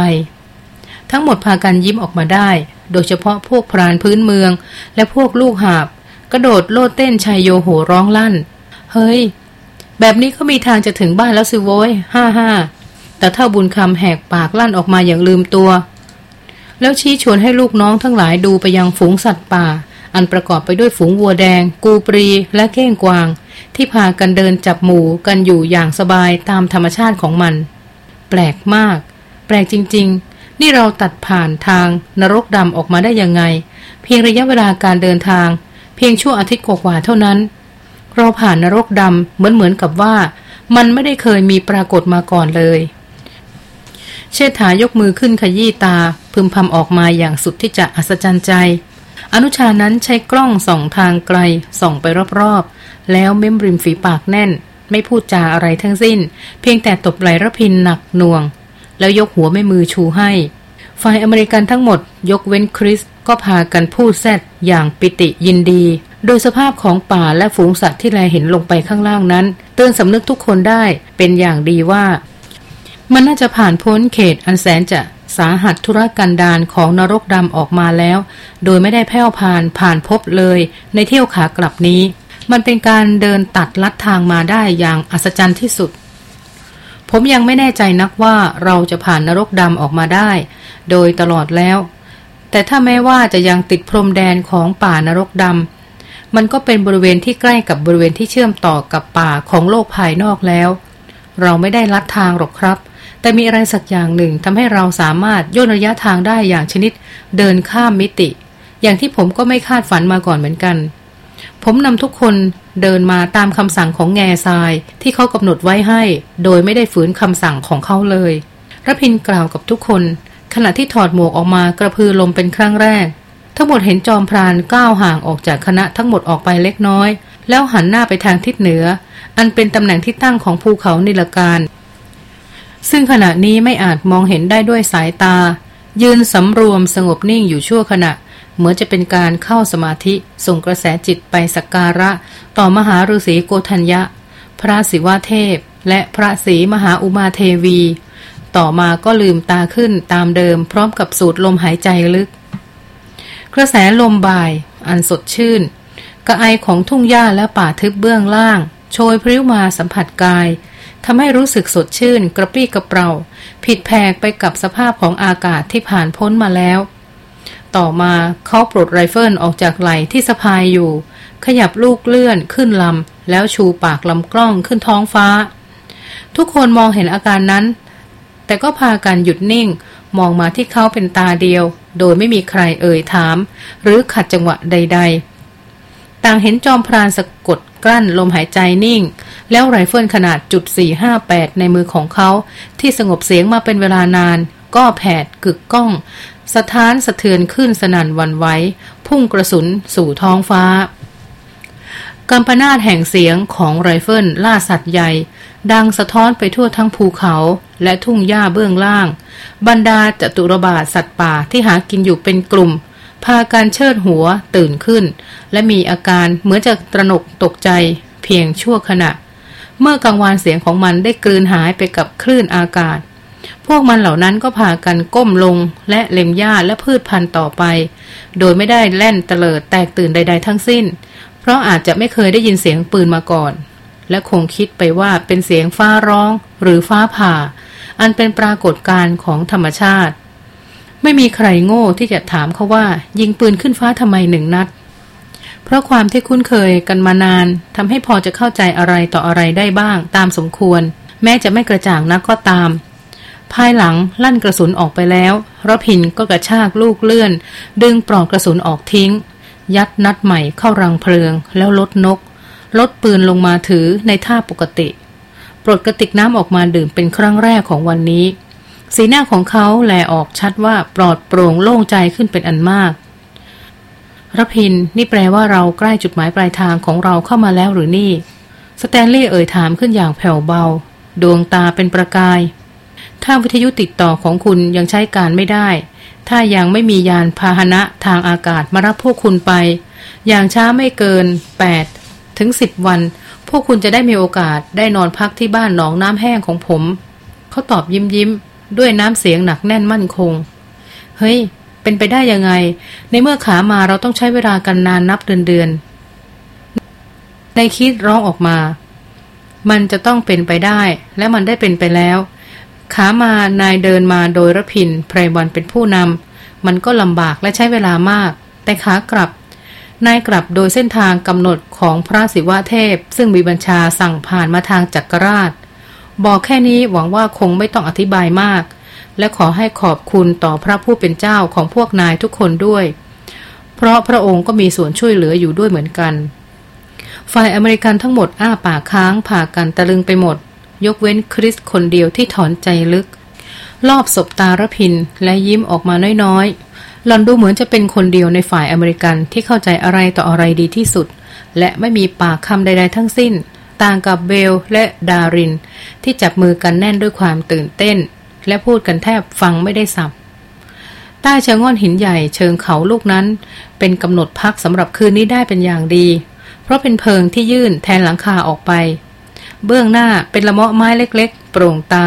ทั้งหมดพากันยิ้มออกมาได้ โดยเฉพาะพวกพรานพื้นเมือง และพวกลูกหาบ กระโดดโลดเต้นชายโยโหร้องลั่น เฮ้ย แบบนี้ก็มีทางจะถึงบ้านแล้วสิโว้ยฮ่าฮ่าแต่ถ้าบุญคำแหกปากลั่นออกมาอย่างลืมตัว แล้วชี้ชวนให้ลูกน้องทั้งหลายดูไปยังฝูงสัตว์ป่า อันประกอบไปด้วยฝูงวัวแดง กูปรี และเก้งกวาง ที่พากันเดินจับหมูกันอยู่อย่างสบายตามธรรมชาติของมัน แปลกมาก แปลกจริง ๆ นี่เราตัดผ่านทางนรกดำออกมาได้ยังไง เพียงระยะเวลาการเดินทาง พียงชั่วอาทิตย์กว่าเท่านั้น เราผ่านนรกดำเหมือนเหมือนกับว่า มันไม่ได้เคยมีปรากฏมาก่อนเลย เชษฐายกมือขึ้นขยี้ตา พึมพำออกมาอย่างสุดที่จะอัศจรรย์ใจ อนุชานั้นใช้กล้องส่องทางไกล ส่องไปรอบๆ แล้วเม้มริมฝีปากแน่น ไม่พูดจาอะไรทั้งสิ้น เพียงแต่ตบไหลระพินหนักหน่วง แล้วยกหัวไม่มือชูให้ ฝ่ายอเมริกันทั้งหมด ยกเว้นคริส ก็พากันพูดแซดอย่างปิติยินดี โดยสภาพของป่าและฝูงสัตว์ที่แลเห็นลงไปข้างล่างนั้น เตือนสำนึกทุกคนได้เป็นอย่างดีว่า มันน่าจะผ่านพ้นเขตอันแสนจะสาหัสธุรกันดารของนรกดำออกมาแล้ว โดยไม่ได้แผ่วผ่านผ่านพบเลย ในเที่ยวขากลับนี้ มันเป็นการเดินตัดลัดทางมาได้อย่างอัศจรรย์ที่สุด ผมยังไม่แน่ใจนักว่าเราจะผ่านนรกดำออกมาได้ โดยตลอดแล้ว แต่ถ้าแม้ว่าจะยังติดพรมแดนของป่านรกดำมันก็เป็นบริเวณที่ใกล้กับบริเวณที่เชื่อมต่อกับป่าของโลกภายนอกแล้ว เราไม่ได้ลัดทางหรอกครับ แต่มีอะไรสักอย่างหนึ่งทำให้เราสามารถย่นระยะทางได้อย่างชนิดเดินข้ามมิติ อย่างที่ผมก็ไม่คาดฝันมาก่อนเหมือนกัน ผมนำทุกคนเดินมาตามคำสั่งของแง่ทรายที่เขากำหนดไว้ให้ โดยไม่ได้ฝืนคำสั่งของเขาเลยรพินกล่าวกับทุกคน ขณะที่ถอดหมวกออกมากระพือลมเป็นครั้งแรก ทั้งหมดเห็นจอมพรานก้าวห่างออกจากคณะทั้งหมดออกไปเล็กน้อย แล้วหันหน้าไปทางทิศเหนือ อันเป็นตำแหน่งที่ตั้งของภูเขานิลการซึ่งขณะนี้ไม่อาจมองเห็นได้ด้วยสายตา ยืนสำรวมสงบนิ่งอยู่ชั่วขณะ เหมือนจะเป็นการเข้าสมาธิส่งกระแสจิตไปสักการะ ต่อมหาฤาษีโกธัญญะ พระศิวะเทพ และพระศรีมหาอุมาเทวี ต่อมาก็ลืมตาขึ้นตามเดิม พร้อมกับสูดลมหายใจลึก กระแสลมบ่าย อันสดชื่น กระไอของทุ่งหญ้าและป่าทึบเบื้องล่าง โชยพริ้วมาสัมผัสกายทำให้รู้สึกสดชื่น กระปรี้กระเปร่า ผิดแผกไปกับสภาพของอากาศที่ผ่านพ้นมาแล้ว ต่อมาเขาปลดไรเฟิลออกจากไหล่ที่สะพายอยู่ ขยับลูกเลื่อนขึ้นลำแล้วชูปากลำกล้องขึ้นท้องฟ้า ทุกคนมองเห็นอาการนั้น แต่ก็พากันหยุดนิ่ง มองมาที่เขาเป็นตาเดียว โดยไม่มีใครเอ่ยถาม หรือขัดจังหวะใด ๆ ต่างเห็นจอมพรานสะกดกลั้นลมหายใจนิ่ง แล้วไรเฟิลขนาดจุด458 ในมือของเขา ที่สงบเสียงมาเป็นเวลานาน ก็แผดกึกก้อง สะท้านสะเทือนขึ้นสนั่นหวั่นไหวพุ่งกระสุนสู่ท้องฟ้ากัมปนาทแห่งเสียงของไรเฟิลล่าสัตว์ใหญ่ ดังสะท้อนไปทั่วทั้งภูเขาและทุ่งหญ้าเบื้องล่าง บรรดาจตุรบาทสัตว์ป่าที่หากินอยู่เป็นกลุ่ม พาการเชิดหัวตื่นขึ้น และมีอาการเหมือนจะตระหนกตกใจ เพียงชั่วขณะ เมื่อกังวานเสียงของมันได้กลืนหายไปกับคลื่นอากาศ พวกมันเหล่านั้นก็พากันก้มลงและเล็มหญ้าและพืชพันธุ์ต่อไป โดยไม่ได้แล่นเตลิดแตกตื่นใด ๆ ทั้งสิ้น เพราะอาจจะไม่เคยได้ยินเสียงปืนมาก่อน และคงคิดไปว่าเป็นเสียงฟ้าร้องหรือฟ้าผ่า อันเป็นปรากฏการณ์ของธรรมชาติ ไม่มีใครโง่ที่จะถามเขาว่า ยิงปืนขึ้นฟ้าทำไมหนึ่งนัด เพราะความที่คุ้นเคยกันมานานทำให้พอจะเข้าใจอะไรต่ออะไรได้บ้าง ตามสมควร แม้จะไม่กระจ่างนักก็ตาม ภายหลังลั่นกระสุนออกไปแล้วรพินก็กระชากลูกเลื่อน ดึงปลอกกระสุนออกทิ้ง ยัดนัดใหม่เข้ารังเพลิงแล้วลดนก ลดปืนลงมาถือในท่าปกติ ปลดกระติกน้ำออกมาดื่มเป็นครั้งแรกของวันนี้ สีหน้าของเขาแลออกชัดว่าปลอดโปร่งโล่งใจขึ้นเป็นอันมากรพินนี่แปลว่าเราใกล้จุดหมายปลายทางของเราเข้ามาแล้วหรือนี่ สแตนลีย์เอ่ยถามขึ้นอย่างแผ่วเบา ดวงตาเป็นประกาย ถ้าวิทยุติดต่อของคุณยังใช้การไม่ได้ ถ้ายังไม่มียานพาหนะทางอากาศมารับพวกคุณไป อย่างช้าไม่เกิน 8 ถึง10วัน พวกคุณจะได้มีโอกาสได้นอนพักที่บ้านหนองน้ำแห้งของผม เขาตอบยิ้มยิ้มด้วยน้ำเสียงหนักแน่นมั่นคง เฮ้ย เป็นไปได้ยังไง ในเมื่อขามาเราต้องใช้เวลากันนานนับเดือนเดือนในคิดร้องออกมา มันจะต้องเป็นไปได้ และมันได้เป็นไปแล้ว ขามานายเดินมาโดยรพินไพรวันเป็นผู้นำมันก็ลำบากและใช้เวลามาก แต่ขากลับ นายกลับโดยเส้นทางกำหนดของพระศิวะเทพ ซึ่งมีบัญชาสั่งผ่านมาทางจักรราช บอกแค่นี้หวังว่าคงไม่ต้องอธิบายมาก และขอให้ขอบคุณต่อพระผู้เป็นเจ้าของพวกนายทุกคนด้วย เพราะพระองค์ก็มีส่วนช่วยเหลืออยู่ด้วยเหมือนกันฝ่ายอเมริกันทั้งหมดอ้าปากค้างผ่ากันตะลึงไปหมด ยกเว้นคริสคนเดียวที่ถอนใจลึก รอบศพตาระพินและยิ้มออกมาน้อยๆ หลอนดูเหมือนจะเป็นคนเดียวในฝ่ายอเมริกันที่เข้าใจอะไรต่ออะไรดีที่สุด และไม่มีปากคำใด ๆ ทั้งสิ้น ต่างกับเบลและดาริน ที่จับมือกันแน่นด้วยความตื่นเต้น และพูดกันแทบฟังไม่ได้สับใต้เชิงง่อนหินใหญ่เชิงเขาลูกนั้น เป็นกำหนดพักสำหรับคืนนี้ได้เป็นอย่างดี เพราะเป็นเพิงที่ยื่นแทนหลังคาออกไป เบื้องหน้าเป็นละเมาะไม้เล็ก ๆ โปร่งตา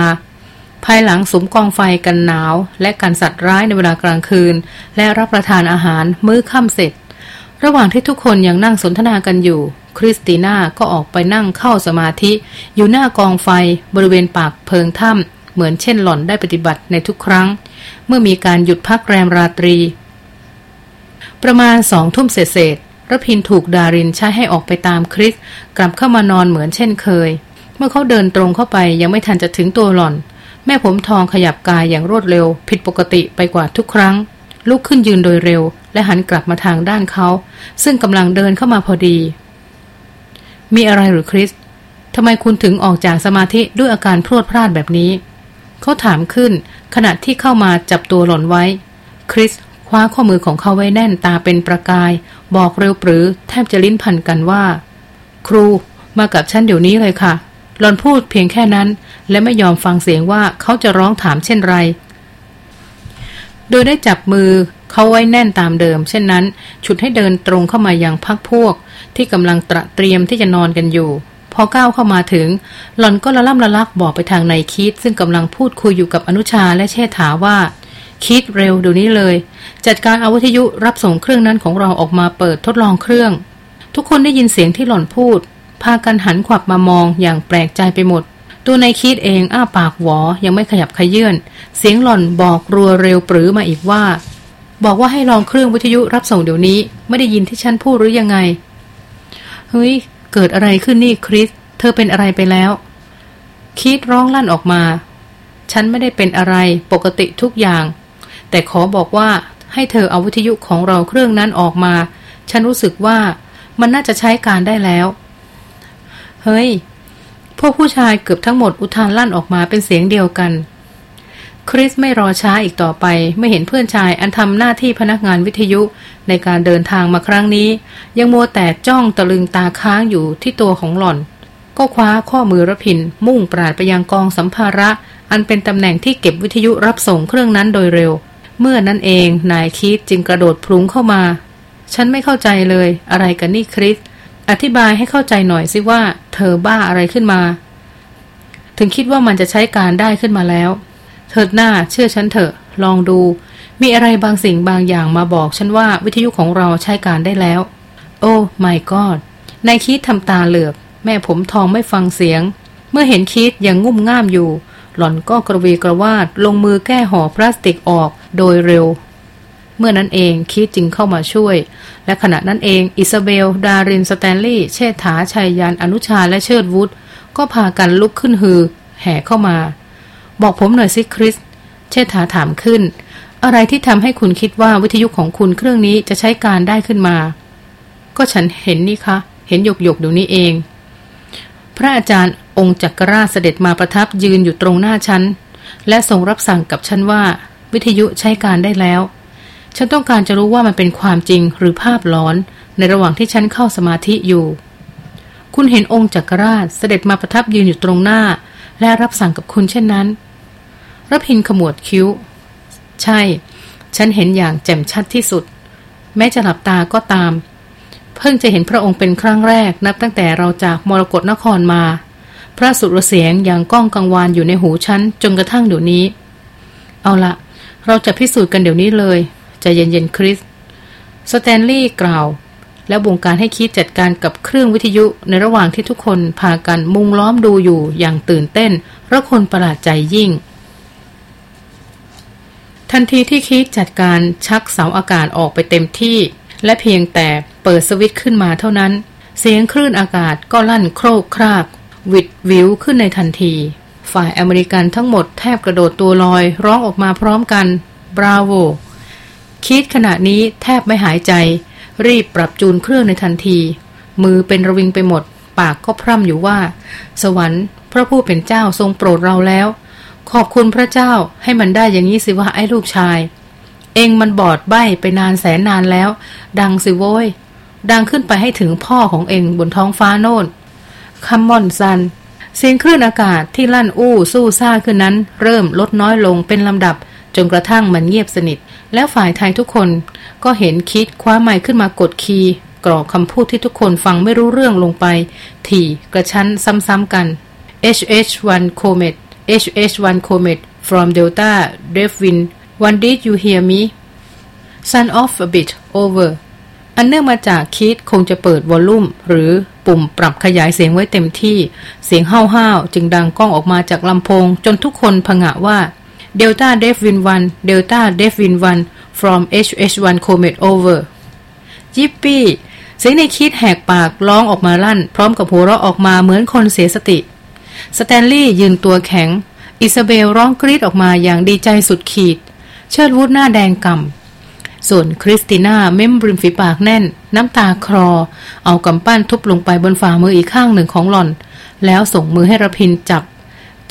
ภายหลังสมกองไฟกันหนาว และการสัตว์ร้ายในเวลากลางคืน และรับประทานอาหารมื้อค่ำเสร็จ ระหว่างที่ทุกคนยังนั่งสนทนากันอยู่ คริสติน่าก็ออกไปนั่งเข้าสมาธิ อยู่หน้ากองไฟบริเวณปากเพิงถ้ำเหมือนเช่นหล่อนได้ปฏิบัติในทุกครั้ง เมื่อมีการหยุดพักแรมราตรี ประมาณสองทุ่มเศษรพินถูกดารินใช้ให้ออกไปตามคริสกลับเข้ามานอนเหมือนเช่นเคย เมื่อเขาเดินตรงเข้าไปยังไม่ทันจะถึงตัวหล่อน แม่ผมทองขยับกายอย่างรวดเร็ว ผิดปกติไปกว่าทุกครั้ง ลุกขึ้นยืนโดยเร็ว และหันกลับมาทางด้านเขา ซึ่งกำลังเดินเข้ามาพอดี มีอะไรหรือคริสทำไมคุณถึงออกจากสมาธิด้วยอาการพรวดพลาดแบบนี้ เขาถามขึ้น ขณะที่เข้ามาจับตัวหล่อนไว้ คริสคว้าข้อมือของเขาไว้แน่นตาเป็นประกาย บอกเร็วปรือ แทบจะลิ้นพันกันว่า ครูมากับฉันเดี๋ยวนี้เลยค่ะ หลอนพูดเพียงแค่นั้น และไม่ยอมฟังเสียงว่าเขาจะร้องถามเช่นไร โดยได้จับมือเขาไว้แน่นตามเดิม เช่นนั้น ฉุดให้เดินตรงเข้ามายังพักพวก ที่กำลังตระเตรียมที่จะนอนกันอยู่ พอก้าวเข้ามาถึง หล่อนก็ละล่ำละลักบอกไปทางนายคิด ซึ่งกำลังพูดคุยอยู่กับอนุชาและเชษฐาว่า คิดเร็วเดี๋ยวนี้เลย จัดการอาวิทยุรับส่งเครื่องนั้นของเราออกมาเปิดทดลองเครื่อง ทุกคนได้ยินเสียงที่หล่อนพูด พากันหันขวับมามองอย่างแปลกใจไปหมด ตัวนายคิดเองอ้าปากหวอยังไม่ขยับขยื่น เสียงหล่อนบอกรัวเร็วปรือมาอีกว่า บอกว่าให้ลองเครื่องวิทยุรับส่งเดี๋ยวนี้ ไม่ได้ยินที่ฉันพูดหรือยังไง เฮ้ย เกิดอะไรขึ้นนี่คริส เธอเป็นอะไรไปแล้ว คิดร้องลั่นออกมา ฉันไม่ได้เป็นอะไรปกติทุกอย่าง แต่ขอบอกว่าให้เธอเอาวิทยุของเราเครื่องนั้นออกมา ฉันรู้สึกว่ามันน่าจะใช้การได้แล้ว เฮ้ย พวกผู้ชายเกือบทั้งหมดอุทานลั่นออกมาเป็นเสียงเดียวกัน คริสไม่รอช้าอีกต่อไปไม่เห็นเพื่อนชายอันทำหน้าที่พนักงานวิทยุในการเดินทางมาครั้งนี้ ยังมัวแต่จ้องตะลึงตาค้างอยู่ที่ตัวของหล่อน ก็คว้าข้อมือระพิน มุ่งปราดไปยังกองสัมภาระ อันเป็นตำแหน่งที่เก็บวิทยุรับส่งเครื่องนั้นโดยเร็ว เมื่อนั้นเองนายคิดจึงกระโดดพลุงเข้ามา ฉันไม่เข้าใจเลย อะไรกันนี่คริส อธิบายให้เข้าใจหน่อยสิว่า เธอบ้าอะไรขึ้นมา ถึงคิดว่ามันจะใช้การได้ขึ้นมาแล้วเถิดหน้าเชื่อฉันเถอะ ลองดู มีอะไรบางสิ่งบางอย่างมาบอกฉันว่าวิทยุของเราใช้การได้แล้ว โอ้ไม่กอดนายคิดทำตาเหลือบแม่ผมทองไม่ฟังเสียง เมื่อเห็นคีธยังงุ่มง่ามอยู่ หล่อนก็กระวีกระวาดลงมือแก้ห่อพลาสติกออกโดยเร็ว เมื่อนั้นเองคีธจึงเข้ามาช่วย และขณะนั้นเอง อิซาเบล ดารินสแตนลีย์เชษฐาชัยยันต์อนุชาและเชิดวุฒก็พากันลุกขึ้นฮือ แห่เข้ามา บอกผมหน่อยสิคริส เชษฐาถามขึ้น อะไรที่ทำให้คุณคิดว่าวิทยุของคุณเครื่องนี้จะใช้การได้ขึ้นมา ก็ฉันเห็นนี่คะ เห็นหยกหยกเดี๋ยวนี้เอง พระอาจารย์องค์จักรราชเสด็จมาประทับยืนอยู่ตรงหน้าฉันและทรงรับสั่งกับฉันว่า วิทยุใช้การได้แล้ว ฉันต้องการจะรู้ว่ามันเป็นความจริงหรือภาพหลอน ในระหว่างที่ฉันเข้าสมาธิอยู่ คุณเห็นองค์จักรราชเสด็จมาประทับยืนอยู่ตรงหน้า และรับสั่งกับคุณเช่นนั้นรพินขมวดคิ้ว ใช่ ฉันเห็นอย่างแจ่มชัดที่สุด แม้จะหลับตาก็ตาม เพิ่งจะเห็นพระองค์เป็นครั้งแรกนับตั้งแต่เราจากมรกรนครมา พระสุรเสียงอย่างก้องกังวานอยู่ในหูฉันจนกระทั่งเดี๋ยวนี้ เอาละเราจะพิสูจน์กันเดี๋ยวนี้เลย จะเย็นๆคริส สแตนลีย์กล่าว แล้วบงการให้คิดจัดการกับเครื่องวิทยุในระหว่างที่ทุกคนพากันมุงล้อมดูอยู่อย่างตื่นเต้นเพราะคนประหลาดใจยิ่ง ทันทีที่คิดจัดการชักเสาอากาศออกไปเต็มที่ และเพียงแต่เปิดสวิตช์ขึ้นมาเท่านั้น เสียงคลื่นอากาศก็ลั่นโครกครากวิดวิวขึ้นในทันที ฝ่ายอเมริกันทั้งหมดแทบกระโดดตัวลอย ร้องออกมาพร้อมกัน บราโว คิดขณะนี้แทบไม่หายใจ รีบปรับจูนเครื่องในทันที มือเป็นระวิงไปหมด ปากก็พร่ำอยู่ว่า สวรรค์ พระผู้เป็นเจ้าทรงโปรดเราแล้ว ขอบคุณพระเจ้าให้มันได้อย่างนี้สิว่าไอ้ลูกชาย เองมันบอดใบ้ไปนานแสนนานแล้ว ดังสิโว้ย ดังขึ้นไปให้ถึงพ่อของเองบนท้องฟ้าโน่นคัมมอนซันเสียงคลื่นอากาศที่ลั่นอู้สู้ซ่าขึ้นนั้น เริ่มลดน้อยลงเป็นลำดับจนกระทั่งมันเงียบสนิท แล้วฝ่ายไทยทุกคนก็เห็นคิดคว้าไม้ขึ้นมากดคีย์กรอกคำพูดที่ทุกคนฟังไม่รู้เรื่องลงไป ถี่กระชั้นซ้ำๆกัน HH1 Comet HH1 Comet from Delta Devin When did you hear me Sun off a bit over อันเนื่องมาจากคิดคงจะเปิดวอลลุ่ม หรือปุ่มปรับขยายเสียงไว้เต็มที่ เสียงห้าวๆจึงดังก้องออกมาจากลำโพง จนทุกคนผงะว่า Delta Devin 1 Delta Devin 1 from HH1 Comet over Yippee เสียงนายคีธแหกปากร้องออกมาลั่น พร้อมกับหัวเราะออกมาเหมือนคนเสียสติ สแตนลีย์ยืนตัวแข็ง อิซาเบลร้องกรี๊ดออกมาอย่างดีใจสุดขีด เชิดวุฒหน้าแดงก่ำส่วนคริสติน่าเม้มริมฝีปากแน่น น้ำตาคลอ เอากำปั้นทุบลงไปบนฝ่ามืออีกข้างหนึ่งของหล่อน แล้วส่งมือให้ระพินจับ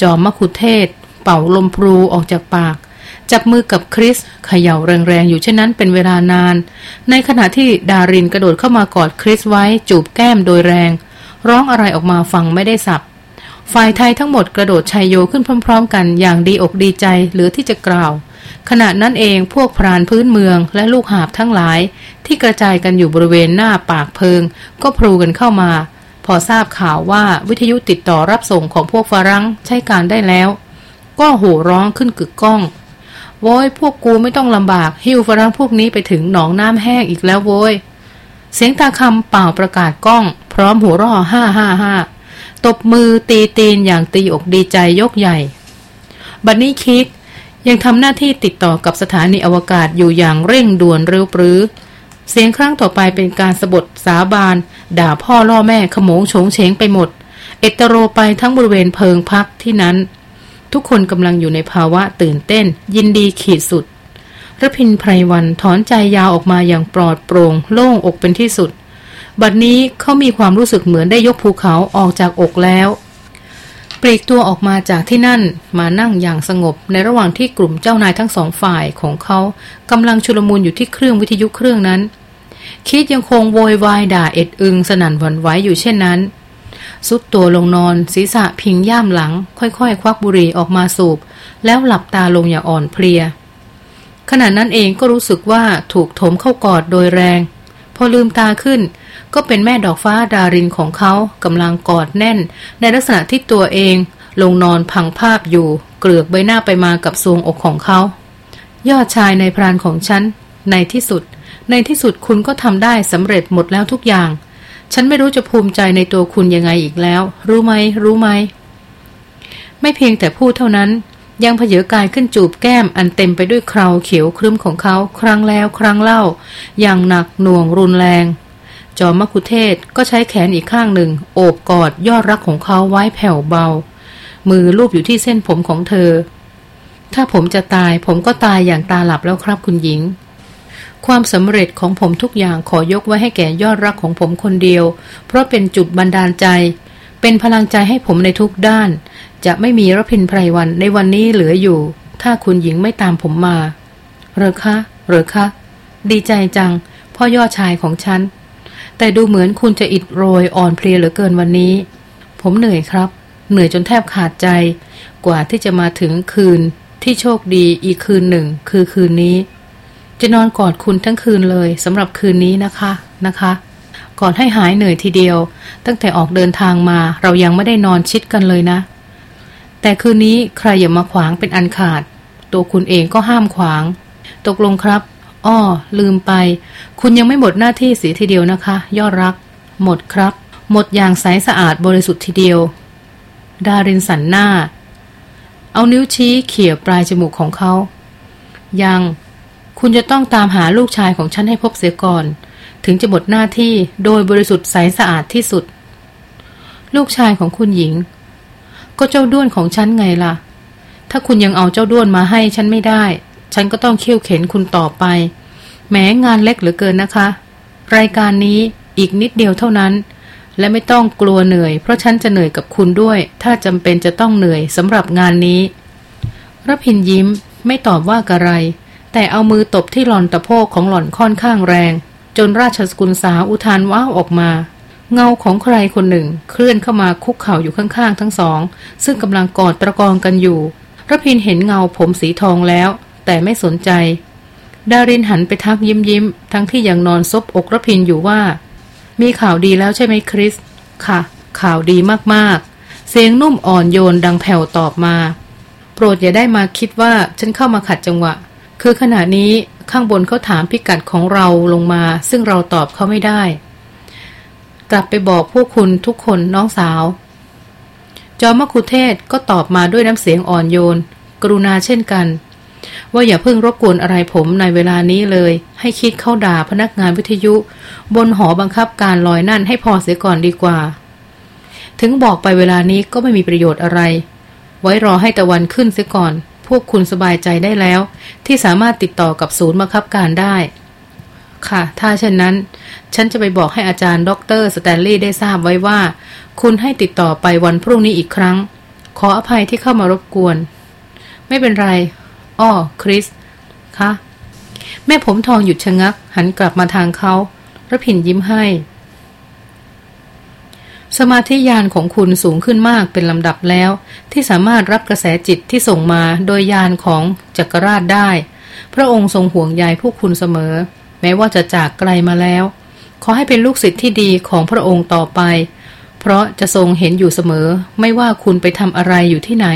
จอมมะคุเทศ เป่าลมพลูออกจากปาก จับมือกับคริสเขย่าแรงๆ อยู่เช่นนั้นเป็นเวลานาน ในขณะที่ดารินกระโดดเข้ามากอดคริสไว้จูบแก้มโดยแรง ร้องอะไรออกมาฟังไม่ได้สับฝ่ายไทยทั้งหมดกระโดดชายโยขึ้นพร้อม ๆ กันอย่างดีอกดีใจเหลือที่จะกล่าว ขณะนั้นเองพวกพรานพื้นเมืองและลูกหาบทั้งหลาย ที่กระจายกันอยู่บริเวณหน้าปากเพิง ก็พลูกันเข้ามา พอทราบข่าวว่าวิทยุติดต่อรับส่งของพวกฝรั่งใช้การได้แล้ว ก็โห่ร้องขึ้นกึกก้อง โว้ยพวกกูไม่ต้องลำบาก หิ้วฝรั่งพวกนี้ไปถึงหนองน้ำแห้งอีกแล้วโว้ย เสียงตาคำเป่าประกาศกล้อง พร้อมหัวร่อห้าห้าห้าตบมือตีตีนอย่างตีอกดีใจยกใหญ่ บัดนนี้คิดยังทำหน้าที่ติดต่อกับสถานีอวกาศอยู่อย่างเร่งด่วนเร็วปรือ เสียงครั้งต่อไปเป็นการสะบทสาบาน ด่าพ่อล่อแม่ขโมงโฉงเฉงไปหมด เอตโรไปทั้งบริเวณเพิงพักที่นั้น ทุกคนกำลังอยู่ในภาวะตื่นเต้น ยินดีขีดสุดระพินไพรวันถอนใจยาวออกมาอย่างปลอดโปร่ง โล่งอกเป็นที่สุด บัดนี้เขามีความรู้สึกเหมือนได้ยกภูเขาออกจากอกแล้วปลีกตัวออกมาจากที่นั่นมานั่งอย่างสงบในระหว่างที่กลุ่มเจ้านายทั้งสองฝ่ายของเขากำลังชุลมุนอยู่ที่เครื่องวิทยุเครื่องนั้น คิดยังคงโวยวายด่าเอ็ดอึงสนั่นหวั่นไหวอยู่เช่นนั้น ซุดตัวลงนอน ศีรษะพิงย่ามหลัง ค่อยๆ ควักบุหรี่ออกมาสูบ แล้วหลับตาลงอย่างอ่อนเพลีย ขณะนั้นเองก็รู้สึกว่าถูกถมเข้ากอดโดยแรง พอลืมตาขึ้น ก็เป็นแม่ดอกฟ้าดารินของเขากำลังกอดแน่น ในลักษณะที่ตัวเอง ลงนอนพังภาพอยู่ เกลือกใบหน้าไปมากับทรวงอกของเขา ยอดชายในพรานของฉันในที่สุด ในที่สุดคุณก็ทำได้สำเร็จหมดแล้วทุกอย่าง ฉันไม่รู้จะภูมิใจในตัวคุณยังไงอีกแล้ว รู้ไหม รู้ไหม ไม่เพียงแต่พูดเท่านั้น ยังเพเยอกายขึ้นจูบแก้มอันเต็มไปด้วยคราวเขียวครึ้มของเขา ครั้งแล้วครั้งเล่า อย่างหนักหน่วงรุนแรง จอมมกุเทศก็ใช้แขนอีกข้างหนึ่ง โอบกอดยอดรักของเขาไว้แผ่วเบา มือลูบอยู่ที่เส้นผมของเธอ ถ้าผมจะตายผมก็ตายอย่างตาหลับแล้วครับคุณหญิง ความสำเร็จของผมทุกอย่างขอยกไว้ให้แก่ยอดรักของผมคนเดียว เพราะเป็นจุดบันดาลใจ เป็นพลังใจให้ผมในทุกด้าน จะไม่มีรพินไพรวันในวันนี้เหลืออยู่ ถ้าคุณหญิงไม่ตามผมมาเหรอคะเหรอคะดีใจจัง พ่อยอดชายของฉัน แต่ดูเหมือนคุณจะอิดโรยอ่อนเพลียเหลือเกินวันนี้ ผมเหนื่อยครับ เหนื่อยจนแทบขาดใจ กว่าที่จะมาถึงคืนที่โชคดีอีกคืนหนึ่ง คือคืนนี้ จะนอนกอดคุณทั้งคืนเลยสำหรับคืนนี้นะคะนะคะ ก่อนให้หายเหนื่อยทีเดียว ตั้งแต่ออกเดินทางมาเรายังไม่ได้นอนชิดกันเลยนะ แต่คืนนี้ใครอย่ามาขวางเป็นอันขาด ตัวคุณเองก็ห้ามขวาง ตกลงครับอ้อลืมไป คุณยังไม่หมดหน้าที่เสียทีเดียวนะคะ ยอดรัก หมดครับ หมดอย่างใสสะอาดบริสุทธิ์ทีเดียว ดารินสันหน้า เอานิ้วชี้เขี่ยปลายจมูกของเขา ยัง คุณจะต้องตามหาลูกชายของฉันให้พบเสียก่อน ถึงจะหมดหน้าที่โดยบริสุทธิ์ใสสะอาดที่สุด ลูกชายของคุณหญิง ก็เจ้าด้วนของฉันไงล่ะ ถ้าคุณยังเอาเจ้าด้วนมาให้ฉันไม่ได้ ฉันก็ต้องเคี่ยวเข็นคุณต่อไป แม้งานเล็กเหลือเกินนะคะ รายการนี้อีกนิดเดียวเท่านั้น และไม่ต้องกลัวเหนื่อย เพราะฉันจะเหนื่อยกับคุณด้วย ถ้าจำเป็นจะต้องเหนื่อยสำหรับงานนี้รพินยิ้มไม่ตอบว่ากระไร แต่เอามือตบที่หล่อนตะโพกของหล่อนค่อนข้างแรง จนราชสกุลสาวอุทานว้าวออกมา เงาของใครคนหนึ่ง เคลื่อนเข้ามาคุกเข่าอยู่ข้างๆทั้งสอง ซึ่งกำลังกอดตะกองกันอยู่รพินเห็นเงาผมสีทองแล้ว แต่ไม่สนใจ ดารินหันไปทักยิ้มยิ้ม ทั้งที่ยังนอนซบอกรพินอยู่ว่า มีข่าวดีแล้วใช่ไหมคริส ค่ะ ข่าวดีมากๆ เสียงนุ่มอ่อนโยนดังแผ่วตอบมา โปรดอย่าได้มาคิดว่าฉันเข้ามาขัดจังหวะ คือขณะนี้ข้างบนเขาถามพิกัดของเราลงมา ซึ่งเราตอบเขาไม่ได้ กลับไปบอกพวกคุณทุกคนน้องสาว จอมมัคคุเทศก์ก็ตอบมาด้วยน้ำเสียงอ่อนโยน กรุณาเช่นกัน ว่าอย่าเพิ่งรบกวนอะไรผมในเวลานี้เลย ให้คีธเขาด่าพนักงานวิทยุ บนหอบังคับการลอยนั่นให้พอเสียก่อนดีกว่า ถึงบอกไปเวลานี้ก็ไม่มีประโยชน์อะไร ไว้รอให้ตะวันขึ้นเสียก่อน พวกคุณสบายใจได้แล้ว ที่สามารถติดต่อกับศูนย์บังคับการได้ ค่ะ ถ้าเช่นนั้น ฉันจะไปบอกให้อาจารย์ด็อกเตอร์สแตนลีย์ได้ทราบไว้ว่า คุณให้ติดต่อไปวันพรุ่งนี้อีกครั้ง ขออภัยที่เข้ามารบกวน ไม่เป็นไร อ้อ คริส คะ แม่ผมทองหยุดชะงัก หันกลับมาทางเขาระพินยิ้มให้ สมาธิยานของคุณสูงขึ้นมากเป็นลำดับแล้ว ที่สามารถรับกระแสจิตที่ส่งมาโดยยานของจักรราชได้ พระองค์ทรงห่วงใยพวกคุณเสมอ แม้ว่าจะจากไกลมาแล้ว ขอให้เป็นลูกศิษย์ที่ดีของพระองค์ต่อไป เพราะจะทรงเห็นอยู่เสมอ ไม่ว่าคุณไปทำอะไรอยู่ที่ไหน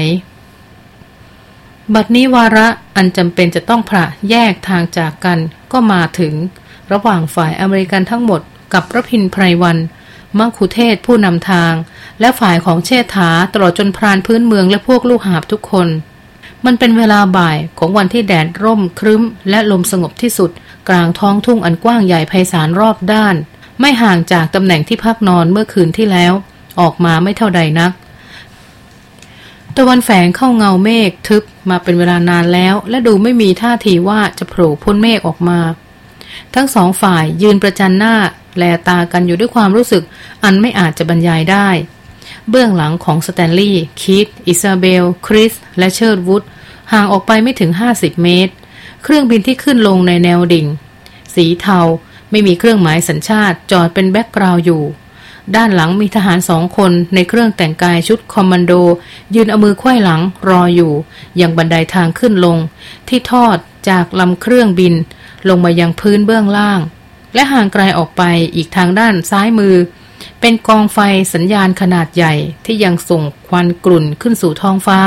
บัดนี้วาระอันจำเป็นจะต้องพระแยกทางจากกันก็มาถึง ระหว่างฝ่ายอเมริกันทั้งหมดกับพระพินไพรวัน มังคุเทศผู้นำทาง และฝ่ายของเชษฐาตลอดจนพรานพื้นเมืองและพวกลูกหาบทุกคน มันเป็นเวลาบ่ายของวันที่แดดร่มครึ้ม และลมสงบที่สุด กลางท้องทุ่งอันกว้างใหญ่ไพศาลรอบด้าน ไม่ห่างจากตำแหน่งที่พักนอนเมื่อคืนที่แล้ว ออกมาไม่เท่าใดนักตะวันแฝงเข้าเงาเมฆทึบมาเป็นเวลานานแล้ว และดูไม่มีท่าทีว่าจะโผล่พ้นเมฆออกมา ทั้งสองฝ่ายยืนประจันหน้า แลตากันอยู่ด้วยความรู้สึก อันไม่อาจจะบรรยายได้ เบื้องหลังของสแตนลีย์คีต อิซาเบล คริส และเชิร์ดวูดห่างออกไปไม่ถึง 50 เมตร เครื่องบินที่ขึ้นลงในแนวดิ่ง สีเทาไม่มีเครื่องหมายสัญชาติจอดเป็น background อยู่ ด้านหลังมีทหารสองคนในเครื่องแต่งกายชุดคอมมานโด ยืนเอามือควยหลังรออยู่ ยังบันไดทางขึ้นลง ที่ทอดจากลำเครื่องบิน ลงมายังพื้นเบื้องล่าง และห่างไกลออกไปอีกทางด้านซ้ายมือ เป็นกองไฟสัญญาณขนาดใหญ่ที่ยังส่งควันกลุ่นขึ้นสู่ท้องฟ้า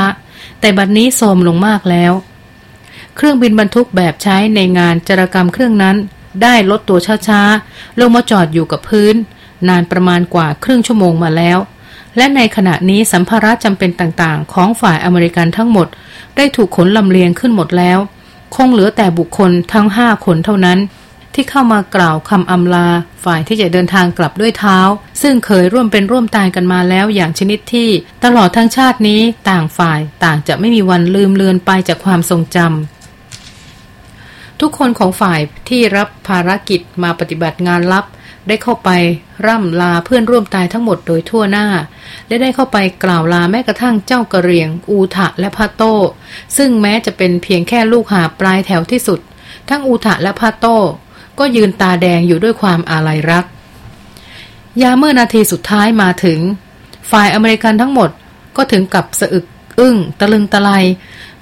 แต่บัดนนี้โทมลงมากแล้ว เครื่องบินบรรทุกแบบใช้ในงานจารกรรมเครื่องนั้น ได้ลดตัวช้าๆ ลงมาจอดอยู่กับพื้น นานประมาณกว่าครึ่งชั่วโมงมาแล้วและในขณะนี้สัมภาระจำเป็นต่างๆ ของฝ่ายอเมริกันทั้งหมด ได้ถูกขนลำเลียงขึ้นหมดแล้ว คงเหลือแต่บุคคลทั้งห้าคนเท่านั้น ที่เข้ามากล่าวคำอำลา ฝ่ายที่จะเดินทางกลับด้วยเท้า ซึ่งเคยร่วมเป็นร่วมตายกันมาแล้วอย่างชนิดที่ ตลอดทั้งชาตินี้ต่างฝ่ายต่างจะไม่มีวันลืมเลือนไปจากความทรงจำทุกคนของฝ่ายที่รับภารกิจมาปฏิบัติงานลับ ได้เข้าไปร่ำลาเพื่อนร่วมตายทั้งหมดโดยทั่วหน้า และได้เข้าไปกล่าวลาแม้กระทั่งเจ้ากระเรียง อูทะและพาโต้ซึ่งแม้จะเป็นเพียงแค่ลูกหาปลายแถวที่สุด ทั้งอูทะและพาโต้ ก็ยืนตาแดงอยู่ด้วยความอาลัยรัก ยาเมื่อนาทีสุดท้ายมาถึง ฝ่ายอเมริกันทั้งหมดก็ถึงกับสะอึกอึ้งตะลึงตะไล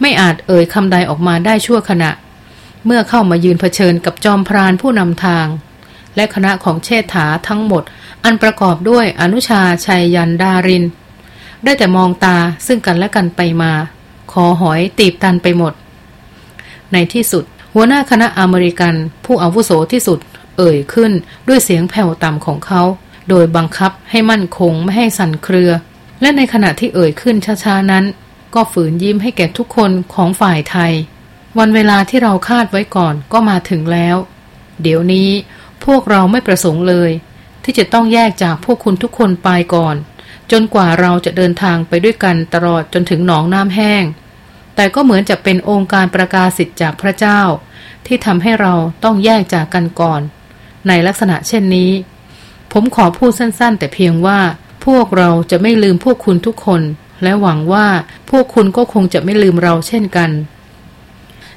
ไม่อาจเอ่ยคำใดออกมาได้ชั่วขณะ เมื่อเข้ามายืนเผชิญกับจอมพรานผู้นำทาง และคณะของเชษฐาทั้งหมด อันประกอบด้วยอนุชาชัยยันดาริน ได้แต่มองตาซึ่งกันและกันไปมาคอหอยตีบตันไปหมด ในที่สุด หัวหน้าคณะอเมริกัน ผู้อาวุโสที่สุด เอ่ยขึ้นด้วยเสียงแผ่วต่ำของเขา โดยบังคับให้มั่นคงไม่ให้สั่นเครือ และในขณะที่เอ่ยขึ้นช้าๆนั้น ก็ฝืนยิ้มให้แก่ทุกคนของฝ่ายไทย วันเวลาที่เราคาดไว้ก่อนก็มาถึงแล้ว เดี๋ยวนี้พวกเราไม่ประสงค์เลย ที่จะต้องแยกจากพวกคุณทุกคนไปก่อน จนกว่าเราจะเดินทางไปด้วยกันตลอดจนถึงหนองน้ำแห้ง แต่ก็เหมือนจะเป็นองค์การประกาศสิทธิ์จากพระเจ้า ที่ทำให้เราต้องแยกจากกันก่อน ในลักษณะเช่นนี้ ผมขอพูดสั้นๆ แต่เพียงว่าพวกเราจะไม่ลืมพวกคุณทุกคน และหวังว่าพวกคุณก็คงจะไม่ลืมเราเช่นกัน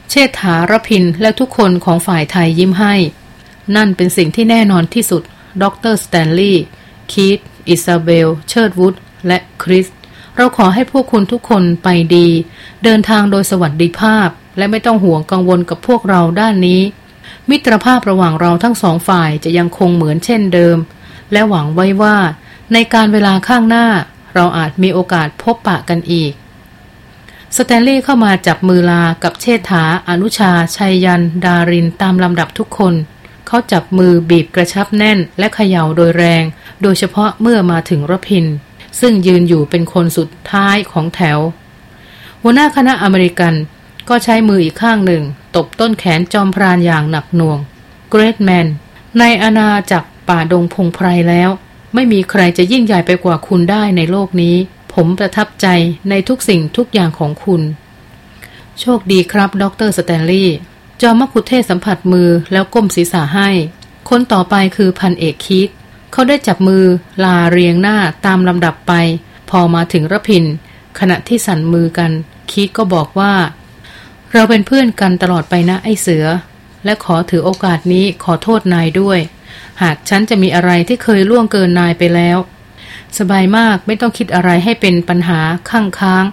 เชษฐารพินและทุกคนของฝ่ายไทยยิ้มให้ นั่นเป็นสิ่งที่แน่นอนที่สุด ดรสแตนลีย์ คีตอิซาเบล เชิร์ดวูด และคริส เราขอให้พวกคุณทุกคนไปดี เดินทางโดยสวัสดิภาพ และไม่ต้องห่วงกังวลกับพวกเราด้านนี้ มิตรภาระหว่างเราทั้งสองฝ่ายจะยังคงเหมือนเช่นเดิม และหวังไว้ว่า ในกาลเวลาข้างหน้า เราอาจมีโอกาสพบปะกันอีก สแตนลีย์เข้ามาจับมือลากับเชษฐา อนุชา ชัยยัน ดารินตามลำดับทุกคนเขาจับมือบีบกระชับแน่นและเขย่าโดยแรง โดยเฉพาะเมื่อมาถึงรพิน ซึ่งยืนอยู่เป็นคนสุดท้ายของแถว หัวหน้าคณะอเมริกันก็ใช้มืออีกข้างหนึ่ง ตบต้นแขนจอมพรานอย่างหนักหน่วง เกรทแมน ในอาณาจักรป่าดงพงไพรแล้ว ไม่มีใครจะยิ่งใหญ่ไปกว่าคุณได้ในโลกนี้ ผมประทับใจในทุกสิ่งทุกอย่างของคุณ โชคดีครับดรสแตนลีย์จอมมคุเทศสัมผัสมือแล้วก้มศีรษะให้ คนต่อไปคือพันเอกคิด เขาได้จับมือลาเรียงหน้าตามลำดับไป พอมาถึงระพิน ขณะที่สั่นมือกัน คิดก็บอกว่า เราเป็นเพื่อนกันตลอดไปนะไอ้เสือ และขอถือโอกาสนี้ขอโทษนายด้วย หากฉันจะมีอะไรที่เคยล่วงเกินนายไปแล้ว สบายมากไม่ต้องคิดอะไรให้เป็นปัญหาข้างค้าง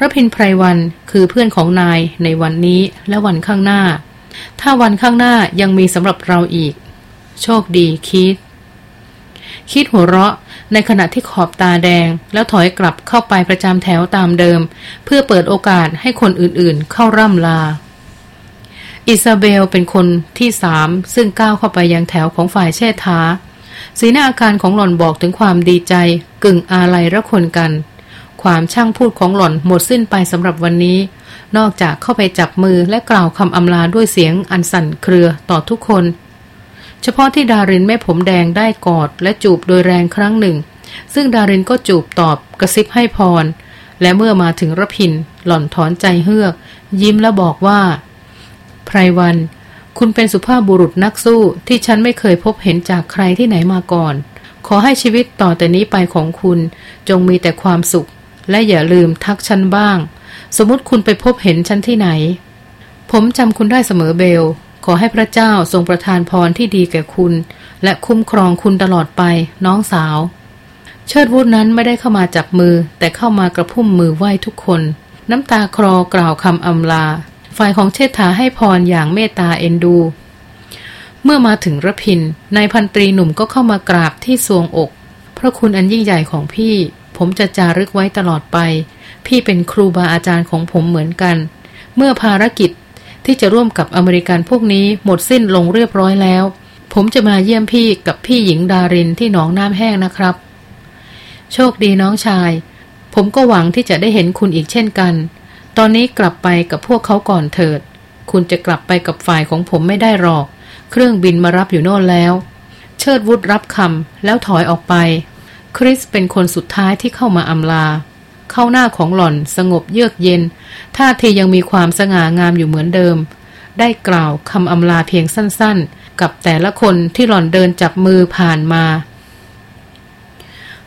รพินไพรวันคือเพื่อนของนายในวันนี้และวันข้างหน้า ถ้าวันข้างหน้ายังมีสำหรับเราอีก โชคดีคิด คิดหัวเราะ ในขณะที่ขอบตาแดง แล้วถอยกลับเข้าไปประจำแถวตามเดิม เพื่อเปิดโอกาสให้คนอื่นๆ เข้าร่ำลา อิซาเบลเป็นคนที่สามซึ่งก้าวเข้าไปยังแถวของฝ่ายเชษฐา สีหน้าอาการของหล่อนบอกถึงความดีใจ กึ่งอาลัยระคนกัน ความช่างพูดของหล่อนหมดสิ้นไปสำหรับวันนี้ นอกจากเข้าไปจับมือและกล่าวคำอำลาด้วยเสียงอันสั่นเครือต่อทุกคน เฉพาะที่ดารินแม่ผมแดงได้กอดและจูบโดยแรงครั้งหนึ่ง ซึ่งดารินก็จูบตอบกระซิบให้พร และเมื่อมาถึงระพินหล่อนถอนใจเฮือก ยิ้มและบอกว่าไพรวัน คุณเป็นสุภาพบุรุษนักสู้ที่ฉันไม่เคยพบเห็นจากใครที่ไหนมาก่อน ขอให้ชีวิตต่อแต่นี้ไปของคุณ จงมีแต่ความสุข และอย่าลืมทักฉันบ้าง สมมติคุณไปพบเห็นฉันที่ไหน ผมจำคุณได้เสมอเบล ขอให้พระเจ้าทรงประทานพรที่ดีแก่คุณ และคุ้มครองคุณตลอดไป น้องสาว เชิดวุฒนั้นไม่ได้เข้ามาจับมือ แต่เข้ามากระพุ่มมือไหว้ทุกคน น้ำตาคลอกล่าวคำอำลา ฝ่ายของเชษฐาให้พรอย่างเมตตาเอ็นดู เมื่อมาถึงระพินนายพันตรีหนุ่มก็เข้ามากราบที่สวงอก พระคุณอันยิ่งใหญ่ของพี่ ผมจะจารึกไว้ตลอดไป พี่เป็นครูบาอาจารย์ของผมเหมือนกัน เมื่อภารกิจ ที่จะร่วมกับอเมริกันพวกนี้หมดสิ้นลงเรียบร้อยแล้ว ผมจะมาเยี่ยมพี่กับพี่หญิงดารินที่หนองน้ำแห้งนะครับ โชคดีน้องชาย ผมก็หวังที่จะได้เห็นคุณอีกเช่นกัน ตอนนี้กลับไปกับพวกเขาก่อนเถิด คุณจะกลับไปกับฝ่ายของผมไม่ได้หรอก เครื่องบินมารับอยู่โน่นแล้ว เชิดวุฒรับคำแล้วถอยออกไป คริสเป็นคนสุดท้ายที่เข้ามาอำลา เข้าหน้าของหล่อนสงบเยือกเย็น ท่าทียังมีความสง่างามอยู่เหมือนเดิม ได้กล่าวคำอำลาเพียงสั้นๆ กับแต่ละคนที่หล่อนเดินจับมือผ่านมา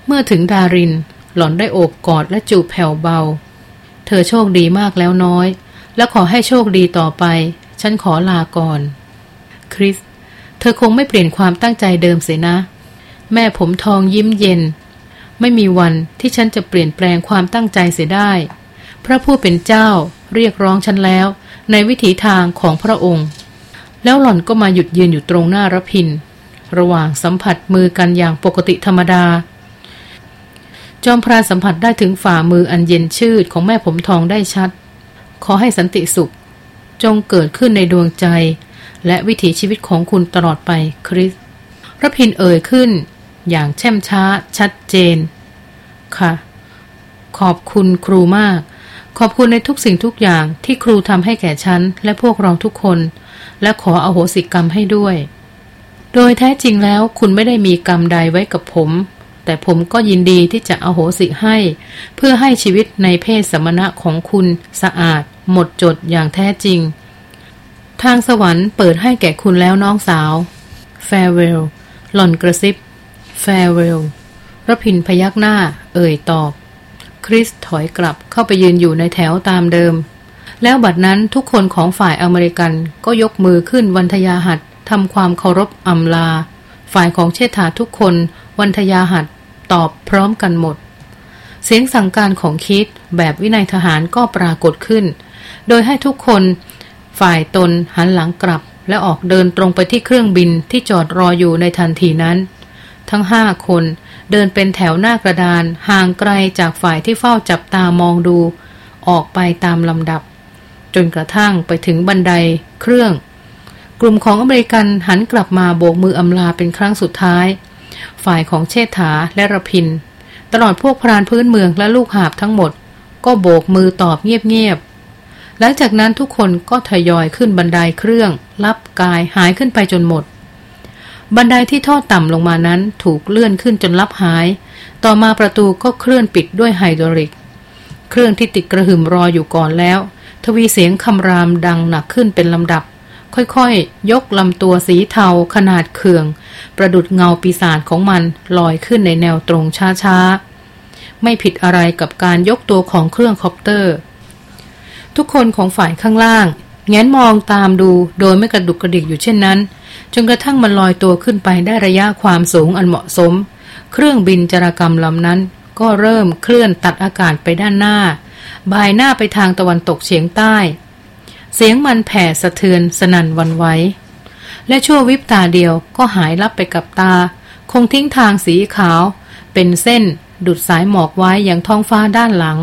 เมื่อถึงดาริน หล่อนได้โอบกอดและจูบแผ่วเบา เธอโชคดีมากแล้วน้อย และขอให้โชคดีต่อไป ฉันขอลาก่อน คริส เธอคงไม่เปลี่ยนความตั้งใจเดิมเสียนะ แม่ผมทองยิ้มเย็น ไม่มีวันที่ฉันจะเปลี่ยนแปลงความตั้งใจเสียได้ พระผู้เป็นเจ้าเรียกร้องฉันแล้ว ในวิถีทางของพระองค์ แล้วหล่อนก็มาหยุดยืนอยู่ตรงหน้ารพิน ระหว่างสัมผัสมือกันอย่างปกติธรรมดา จอมพรานสัมผัสได้ถึงฝ่ามืออันเย็นชืดของแม่ผมทองได้ชัด ขอให้สันติสุข จงเกิดขึ้นในดวงใจ และวิถีชีวิตของคุณตลอดไปคริสรพินเอ่ยขึ้น อย่างแช่มช้าชัดเจน ค่ะ ขอบคุณครูมาก ขอบคุณในทุกสิ่งทุกอย่างที่ครูทำให้แก่ฉัน และพวกเราทุกคน และขออโหสิกรรมให้ด้วย โดยแท้จริงแล้วคุณไม่ได้มีกรรมใดไว้กับผม แต่ผมก็ยินดีที่จะอโหสิให้ เพื่อให้ชีวิตในเพศสมณะของคุณสะอาด หมดจดอย่างแท้จริง ทางสวรรค์เปิดให้แก่คุณแล้วน้องสาว farewell หล่อนกระซิบ farewell รพินพยักหน้า เอ่ยตอบ คริสถอยกลับเข้าไปยืนอยู่ในแถวตามเดิม แล้วบัดนั้นทุกคนของฝ่ายอเมริกันก็ยกมือขึ้นวันทยาหัดทำความเคารพอำลา ฝ่ายของเชษฐาทุกคนวันทยาหัดตอบพร้อมกันหมด เสียงสั่งการของคิดแบบวินัยทหารก็ปรากฏขึ้น โดยให้ทุกคนฝ่ายตนหันหลังกลับและออกเดินตรงไปที่เครื่องบินที่จอดรออยู่ในทันทีนั้น ทั้งห้าคน เดินเป็นแถวหน้ากระดาน ห่างไกลจากฝ่ายที่เฝ้าจับตามองดู ออกไปตามลำดับ จนกระทั่งไปถึงบันไดเครื่อง กลุ่มของอเมริกันหันกลับมาโบกมืออำลาเป็นครั้งสุดท้าย ฝ่ายของเชษฐาและระพิน ตลอดพวกพรานพื้นเมืองและลูกหาบทั้งหมด ก็โบกมือตอบเงียบๆหลังจากนั้นทุกคนก็ทยอยขึ้นบันไดเครื่อง ลับกายหายขึ้นไปจนหมด บันไดที่ทอดต่ำลงมานั้นถูกเลื่อนขึ้นจนลับหาย ต่อมาประตูก็เคลื่อนปิดด้วยไฮดรอลิก เครื่องที่ติดกระหึ่มรออยู่ก่อนแล้ว ทวีเสียงคำรามดังหนักขึ้นเป็นลำดับ ค่อยๆยกลำตัวสีเทาขนาดเขื่อง ประดุจเงาปีศาจของมันลอยขึ้นในแนวตรงช้าๆ ไม่ผิดอะไรกับการยกตัวของเครื่องคอปเตอร์ ทุกคนของฝ่ายข้างล่างแงนมองตามดูโดยไม่กระดุกกระดิกอยู่เช่นนั้น จนกระทั่งมันลอยตัวขึ้นไปได้ระยะความสูงอันเหมาะสม เครื่องบินจารกรรมลำนั้น ก็เริ่มเคลื่อนตัดอากาศไปด้านหน้า บายหน้าไปทางตะวันตกเฉียงใต้ เสียงมันแผ่สะเทือนสนั่นวันไหวและชั่ววิบตาเดียวก็หายลับไปกับตา คงทิ้งทางสีขาว เป็นเส้นดุดสายหมอกไว้อย่างท้องฟ้าด้านหลัง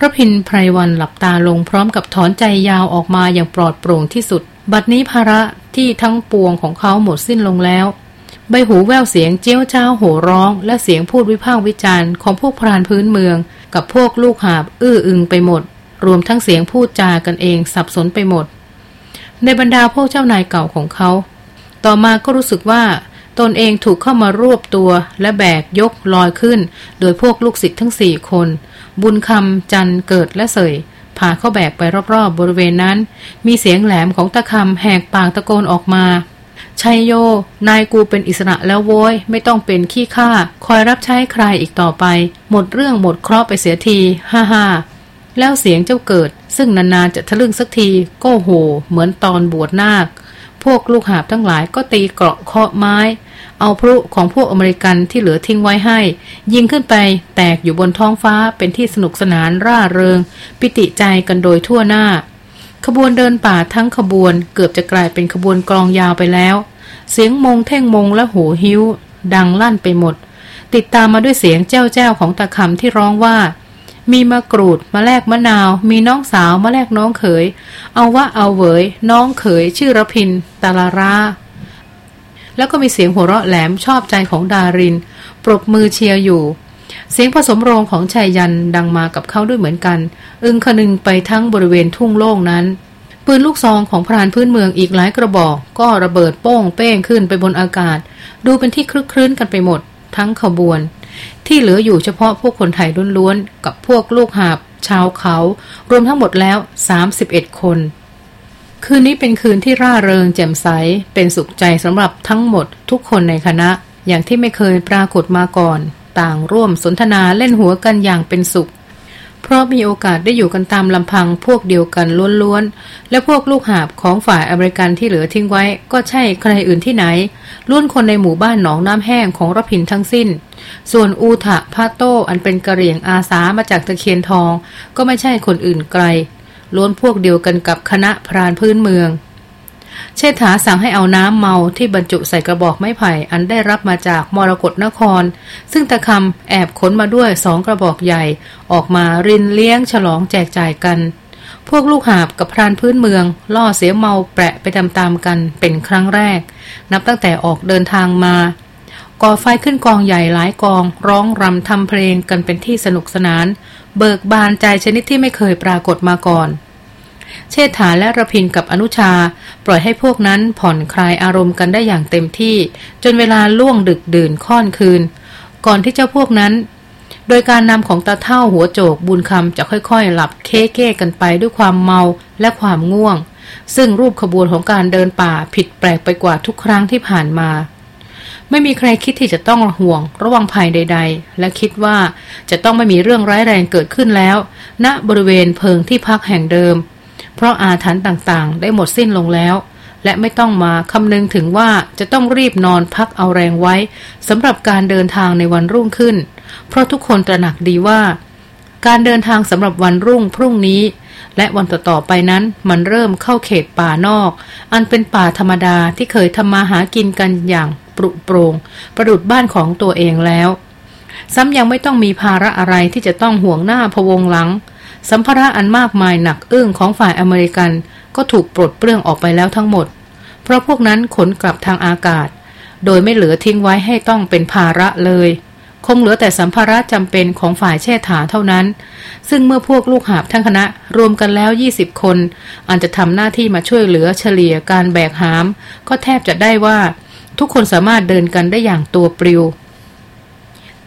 รพินไพรวันหลับตาลงพร้อมกับถอนใจยาวออกมาอย่างปลอดโปร่งที่สุด บัดนี้ภาระที่ทั้งปวงของเขาหมดสิ้นลงแล้ว ใบหูแววเสียงเจ้าเจ้าโห่ร้อง และเสียงพูดวิพากษ์วิจารณ์ของพวกพรานพื้นเมือง กับพวกลูกหาบ อื้ออึงไปหมด รวมทั้งเสียงพูดจากันเองสับสนไปหมด ในบรรดาพวกเจ้านายเก่าของเขา ต่อมาก็รู้สึกว่า ตนเองถูกเข้ามารวบตัวและแบกยกลอยขึ้น โดยพวกลูกศิษย์ทั้งสี่คน บุญคำจันเกิดและเสย ผ่าเข้าแบกไปรอบๆบบริเวณนั้น มีเสียงแหลมของตะคำแหกปากตะโกนออกมาชัยโย นายกูเป็นอิสระแล้วโว้ย ไม่ต้องเป็นขี้ข้าคอยรับใช้ใครอีกต่อไป หมดเรื่องหมดเคราะห์ไปเสียที ฮ่าฮ่าแล้วเสียงเจ้าเกิด ซึ่งนานๆจะทะลึ่งสักที ก็โห เหมือนตอนบวชนาค พวกลูกหาบทั้งหลายก็ตีเกราะเคาะไม้ เอาพลุของพวกอเมริกันที่เหลือทิ้งไว้ให้ ยิงขึ้นไปแตกอยู่บนท้องฟ้าเป็นที่สนุกสนานร่าเริง ปิติใจกันโดยทั่วหน้า ขบวนเดินป่าทั้งขบวนเกือบจะกลายเป็นขบวนกลองยาวไปแล้ว เสียงมงเท่งมงและหูหิ้ว ดังลั่นไปหมด ติดตามมาด้วยเสียงเจ้าเจ้าของตะคำที่ร้องว่า มีมะกรูดมาแลกมะนาว มีน้องสาวมาแลกน้องเขย เอาว่าเอาเวยน้องเขย ชื่อระพินตาลาราแล้วก็มีเสียงหัวเราะแหลมชอบใจของดาริน ปรบมือเชียร์อยู่ เสียงผสมโรงของชายยันดังมากับเขาด้วยเหมือนกัน อึงคนึงไปทั้งบริเวณทุ่งโล่งนั้นปืนลูกซองของพรานพื้นเมืองอีกหลายกระบอก ก็ระเบิดโป้งเป้งขึ้นไปบนอากาศ ดูเป็นที่คลึกคลื้นกันไปหมด ทั้งขบวน ที่เหลืออยู่เฉพาะพวกคนไทยล้วนๆ กับพวกลูกหาบ ชาวเขา รวมทั้งหมดแล้ว 31 คน คืนนี้เป็นคืนที่ร่าเริงแจ่มใส เป็นสุขใจสำหรับทั้งหมดทุกคนในคณะ อย่างที่ไม่เคยปรากฏมาก่อน ต่างร่วมสนทนาเล่นหัวกันอย่างเป็นสุข เพราะมีโอกาสได้อยู่กันตามลำพังพวกเดียวกันล้วนๆ และพวกลูกหาบของฝ่ายอเมริกันที่เหลือทิ้งไว้ ก็ใช่ใครอื่นที่ไหนล้วนคนในหมู่บ้านหนองน้ำแห้งของรพินทั้งสิ้น ส่วนอูทะพาโตอันเป็นกระเหรี่ยงอาสามาจากตะเคียนทอง ก็ไม่ใช่คนอื่นไกลล้วนพวกเดียวกันกับคณะพรานพื้นเมือง เชษฐาสั่งให้เอาน้ำเมาที่บรรจุใส่กระบอกไม้ไผ่อันได้รับมาจากมรกรนคร ซึ่งตะคำแอบขนมาด้วยสองกระบอกใหญ่ ออกมารินเลี้ยงฉลองแจกจ่ายกัน พวกลูกหาบกับพรานพื้นเมือง ล่อเสียเมาแปะไปตามๆกันเป็นครั้งแรก นับตั้งแต่ออกเดินทางมา ก่อไฟขึ้นกองใหญ่หลายกอง ร้องรำทำเพลงกันเป็นที่สนุกสนาน เบิกบานใจชนิดที่ไม่เคยปรากฏมาก่อน เชษฐาและระพินกับอนุชา ปล่อยให้พวกนั้นผ่อนคลายอารมณ์กันได้อย่างเต็มที่ จนเวลาล่วงดึกดื่นค่อนคืน ก่อนที่เจ้าพวกนั้น โดยการนำของตาเท่าหัวโจกบุญคำจะค่อยๆ หลับเค้เก้กันไปด้วยความเมาและความง่วง ซึ่งรูปขบวนของการเดินป่าผิดแปลกไปกว่าทุกครั้งที่ผ่านมาไม่มีใครคิดที่จะต้องห่วงระวังภัยใด ๆ และคิดว่าจะต้องไม่มีเรื่องร้ายแรงเกิดขึ้นแล้ว ณบริเวณเพิงที่พักแห่งเดิม เพราะอาถรรพ์ต่างๆ ได้หมดสิ้นลงแล้ว และไม่ต้องมาคำนึงถึงว่าจะต้องรีบนอนพักเอาแรงไว้สำหรับการเดินทางในวันรุ่งขึ้น เพราะทุกคนตระหนักดีว่า การเดินทางสำหรับวันรุ่งพรุ่งนี้ และวันต่อๆไปนั้นมันเริ่มเข้าเขตป่านอก อันเป็นป่าธรรมดาที่เคยทำมาหากินกันอย่างปรุโปรงประดุดบ้านของตัวเองแล้ว ซ้ำยังไม่ต้องมีภาระอะไรที่จะต้องห่วงหน้าพวงหลัง สัมภาระอันมากมายหนักอึ้งของฝ่ายอเมริกันก็ถูกปลดเปลื้องออกไปแล้วทั้งหมด เพราะพวกนั้นขนกลับทางอากาศ โดยไม่เหลือทิ้งไว้ให้ต้องเป็นภาระเลย คงเหลือแต่สัมภาระจำเป็นของฝ่ายแช่ถาเท่านั้น ซึ่งเมื่อพวกลูกหาบทั้งคณะรวมกันแล้ว 20 คนอันจะทำหน้าที่มาช่วยเหลือเฉลี่ยการแบกหาม ก็แทบจะได้ว่า ทุกคนสามารถเดินกันได้อย่างตัวปลิว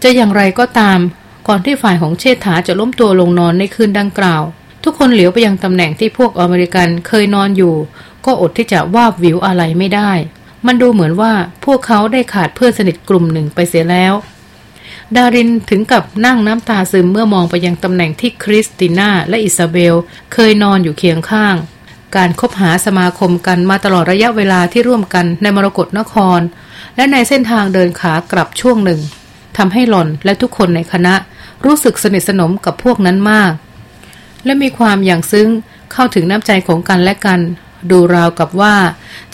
จะอย่างไรก็ตาม ก่อนที่ฝ่ายของเชษฐาจะล้มตัวลงนอนในคืนดังกล่าว ทุกคนเหลียวไปยังตำแหน่งที่พวกอเมริกันเคยนอนอยู่ ก็อดที่จะวาบวิวอะไรไม่ได้ มันดูเหมือนว่าพวกเขาได้ขาดเพื่อนสนิทกลุ่มหนึ่งไปเสียแล้ว ดารินถึงกับนั่งน้ำตาซึมเมื่อมองไปยังตำแหน่งที่คริสติน่าและอิซาเบล เคยนอนอยู่เคียงข้าง การคบหาสมาคมกันมาตลอดระยะเวลาที่ร่วมกันในมรกรนคร และในเส้นทางเดินขากลับช่วงหนึ่งทำให้หล่อนและทุกคนในคณะ รู้สึกสนิทสนมกับพวกนั้นมาก และมีความอย่างซึ้งเข้าถึงน้ำใจของกันและกัน ดูราวกับว่า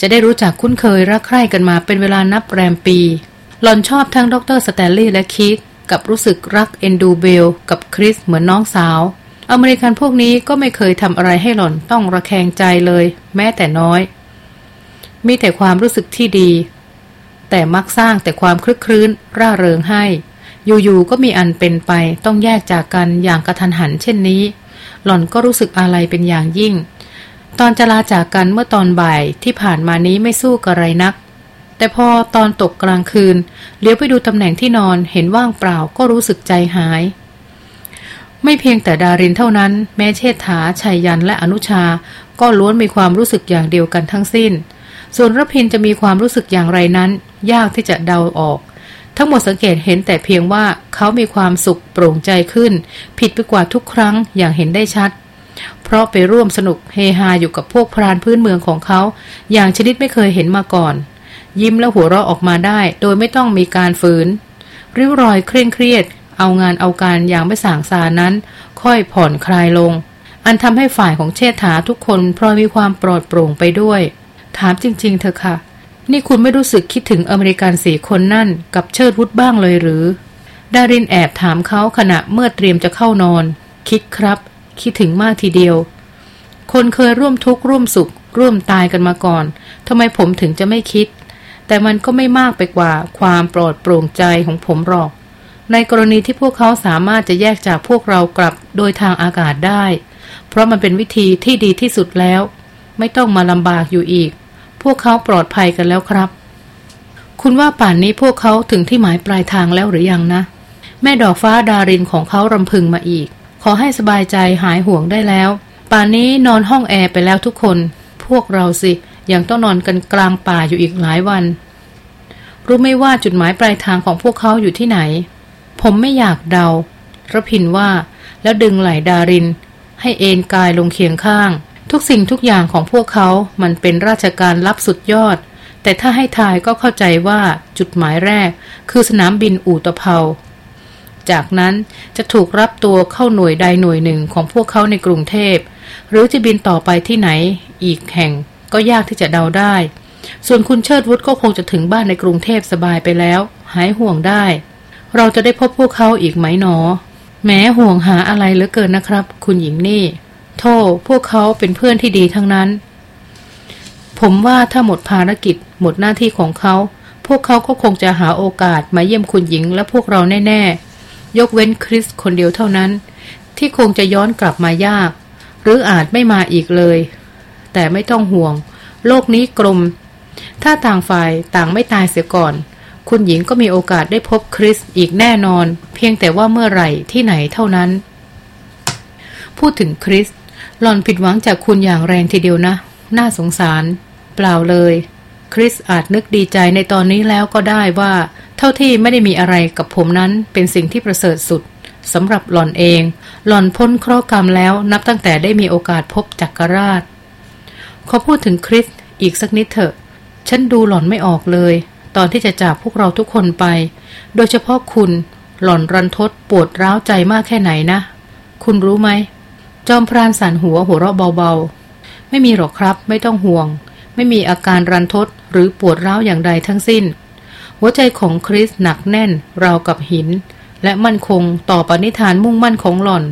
จะได้รู้จักคุ้นเคยรักใคร่กันมาเป็นเวลานับแรมปีหล่อนชอบทั้งดรสแตนลีย์และคีตกับรู้สึกรักเอ็นดูเบลกับคริสเหมือนน้องสาว อเมริกันพวกนี้ก็ไม่เคยทำอะไรให้หล่อนต้องระคายใจเลย แม้แต่น้อย มีแต่ความรู้สึกที่ดี แต่มักสร้างแต่ความคลึกครื้นร่าเริงให้ อยู่ๆก็มีอันเป็นไปต้องแยกจากกันอย่างกระทันหันเช่นนี้ หล่อนก็รู้สึกอะไรเป็นอย่างยิ่ง ตอนจะลาจากกันเมื่อตอนบ่ายที่ผ่านมานี้ไม่สู้กระไรนัก แต่พอตอนตกกลางคืนเลี้ยวไปดูตำแหน่งที่นอนเห็นว่างเปล่าก็รู้สึกใจหาย ไม่เพียงแต่ดารินเท่านั้น แม้เชษฐาชัยยันและอนุชา ก็ล้วนมีความรู้สึกอย่างเดียวกันทั้งสิ้น ส่วนรพินจะมีความรู้สึกอย่างไรนั้น ยากที่จะเดาออก ทั้งหมดสังเกตเห็นแต่เพียงว่าเขามีความสุขโปร่งใจขึ้น ผิดไปกว่าทุกครั้งอย่างเห็นได้ชัด เพราะไปร่วมสนุกเฮฮาอยู่กับพวกพรานพื้นเมืองของเขา อย่างชนิดไม่เคยเห็นมาก่อน ยิ้มและหัวเราะออกมาได้ โดยไม่ต้องมีการฝืน ริ้วรอยเคร่งเครียด เอางานเอาการอย่างไม่สางซานั้น ค่อยผ่อนคลายลง อันทำให้ฝ่ายของเชษฐาทุกคนพลอยมีความปลอดโปร่งไปด้วย ถามจริง ๆเถอะค่ะ นี่คุณไม่รู้สึกคิดถึงอเมริกันสี่คนนั่นกับเชิดวุฒบ้างเลยหรือ ดารินแอบถามเขาขณะเมื่อเตรียมจะเข้านอน คิดครับ คิดถึงมากทีเดียว คนเคยร่วมทุกข์ร่วมสุข ร่วมตายกันมาก่อนทำไมผมถึงจะไม่คิด แต่มันก็ไม่มากไปกว่าความปลอดโปร่งใจของผมหรอก ในกรณีที่พวกเขาสามารถจะแยกจากพวกเรากลับโดยทางอากาศได้ เพราะมันเป็นวิธีที่ดีที่สุดแล้ว ไม่ต้องมาลำบากอยู่อีก พวกเขาปลอดภัยกันแล้วครับ คุณว่าป่านนี้พวกเขาถึงที่หมายปลายทางแล้วหรือยังนะ แม่ดอกฟ้าดารินของเขารำพึงมาอีก ขอให้สบายใจหายห่วงได้แล้ว ป่านนี้นอนห้องแอร์ไปแล้วทุกคน พวกเราสิยังต้องนอนกันกลางป่าอยู่อีกหลายวัน รู้ไม่ว่าจุดหมายปลายทางของพวกเขาอยู่ที่ไหน ผมไม่อยากเดาระพินว่า แล้วดึงไหล่ดาริน ให้เอนกายลงเคียงข้าง ทุกสิ่งทุกอย่างของพวกเขา มันเป็นราชการลับสุดยอด แต่ถ้าให้ทายก็เข้าใจว่าจุดหมายแรก คือสนามบินอู่ตะเภา จากนั้นจะถูกรับตัวเข้าหน่วยใดหน่วยหนึ่งของพวกเขาในกรุงเทพ หรือจะบินต่อไปที่ไหน อีกแห่งก็ยากที่จะเดาได้ ส่วนคุณเชิดวุฒิก็คงจะถึงบ้านในกรุงเทพสบายไปแล้ว หายห่วงได้ เราจะได้พบพวกเขาอีกไหมหนอ แม้ห่วงหาอะไรเหลือเกินนะครับ คุณหญิงนี่ โทษพวกเขาเป็นเพื่อนที่ดีทั้งนั้น ผมว่าถ้าหมดภารกิจหมดหน้าที่ของเขา พวกเขาก็คงจะหาโอกาสมาเยี่ยมคุณหญิงและพวกเราแน่ๆ ยกเว้นคริสคนเดียวเท่านั้น ที่คงจะย้อนกลับมายาก หรืออาจไม่มาอีกเลย แต่ไม่ต้องห่วง โลกนี้กลม ถ้าต่างฝ่ายต่างไม่ตายเสียก่อน คุณหญิงก็มีโอกาสได้พบคริสอีกแน่นอน เพียงแต่ว่าเมื่อไหร่ที่ไหนเท่านั้น พูดถึงคริส หลอนผิดหวังจากคุณอย่างแรงทีเดียวนะ น่าสงสาร เปล่าเลย คริสอาจนึกดีใจในตอนนี้แล้วก็ได้ว่า เท่าที่ไม่ได้มีอะไรกับผมนั้นเป็นสิ่งที่ประเสริฐสุดสำหรับหล่อนเอง หล่อนพ้นเคราะห์กรรมแล้วนับตั้งแต่ได้มีโอกาสพบจักรราชขาพูดถึงคริสอีกสักนิดเถอะ ฉันดูหล่อนไม่ออกเลย ตอนที่จะจากพวกเราทุกคนไป โดยเฉพาะคุณ หล่อนรันทดปวดร้าวใจมากแค่ไหนนะ คุณรู้ไหม จอมพรานสันหัวหัวเราะเบาๆ ไม่มีหรอกครับไม่ต้องห่วง ไม่มีอาการรันทดหรือปวดร้าวอย่างใดทั้งสิ้น หัวใจของคริสหนักแน่น ราวกับหิน และมั่นคงต่อปณิธานมุ่งมั่นของหล่อน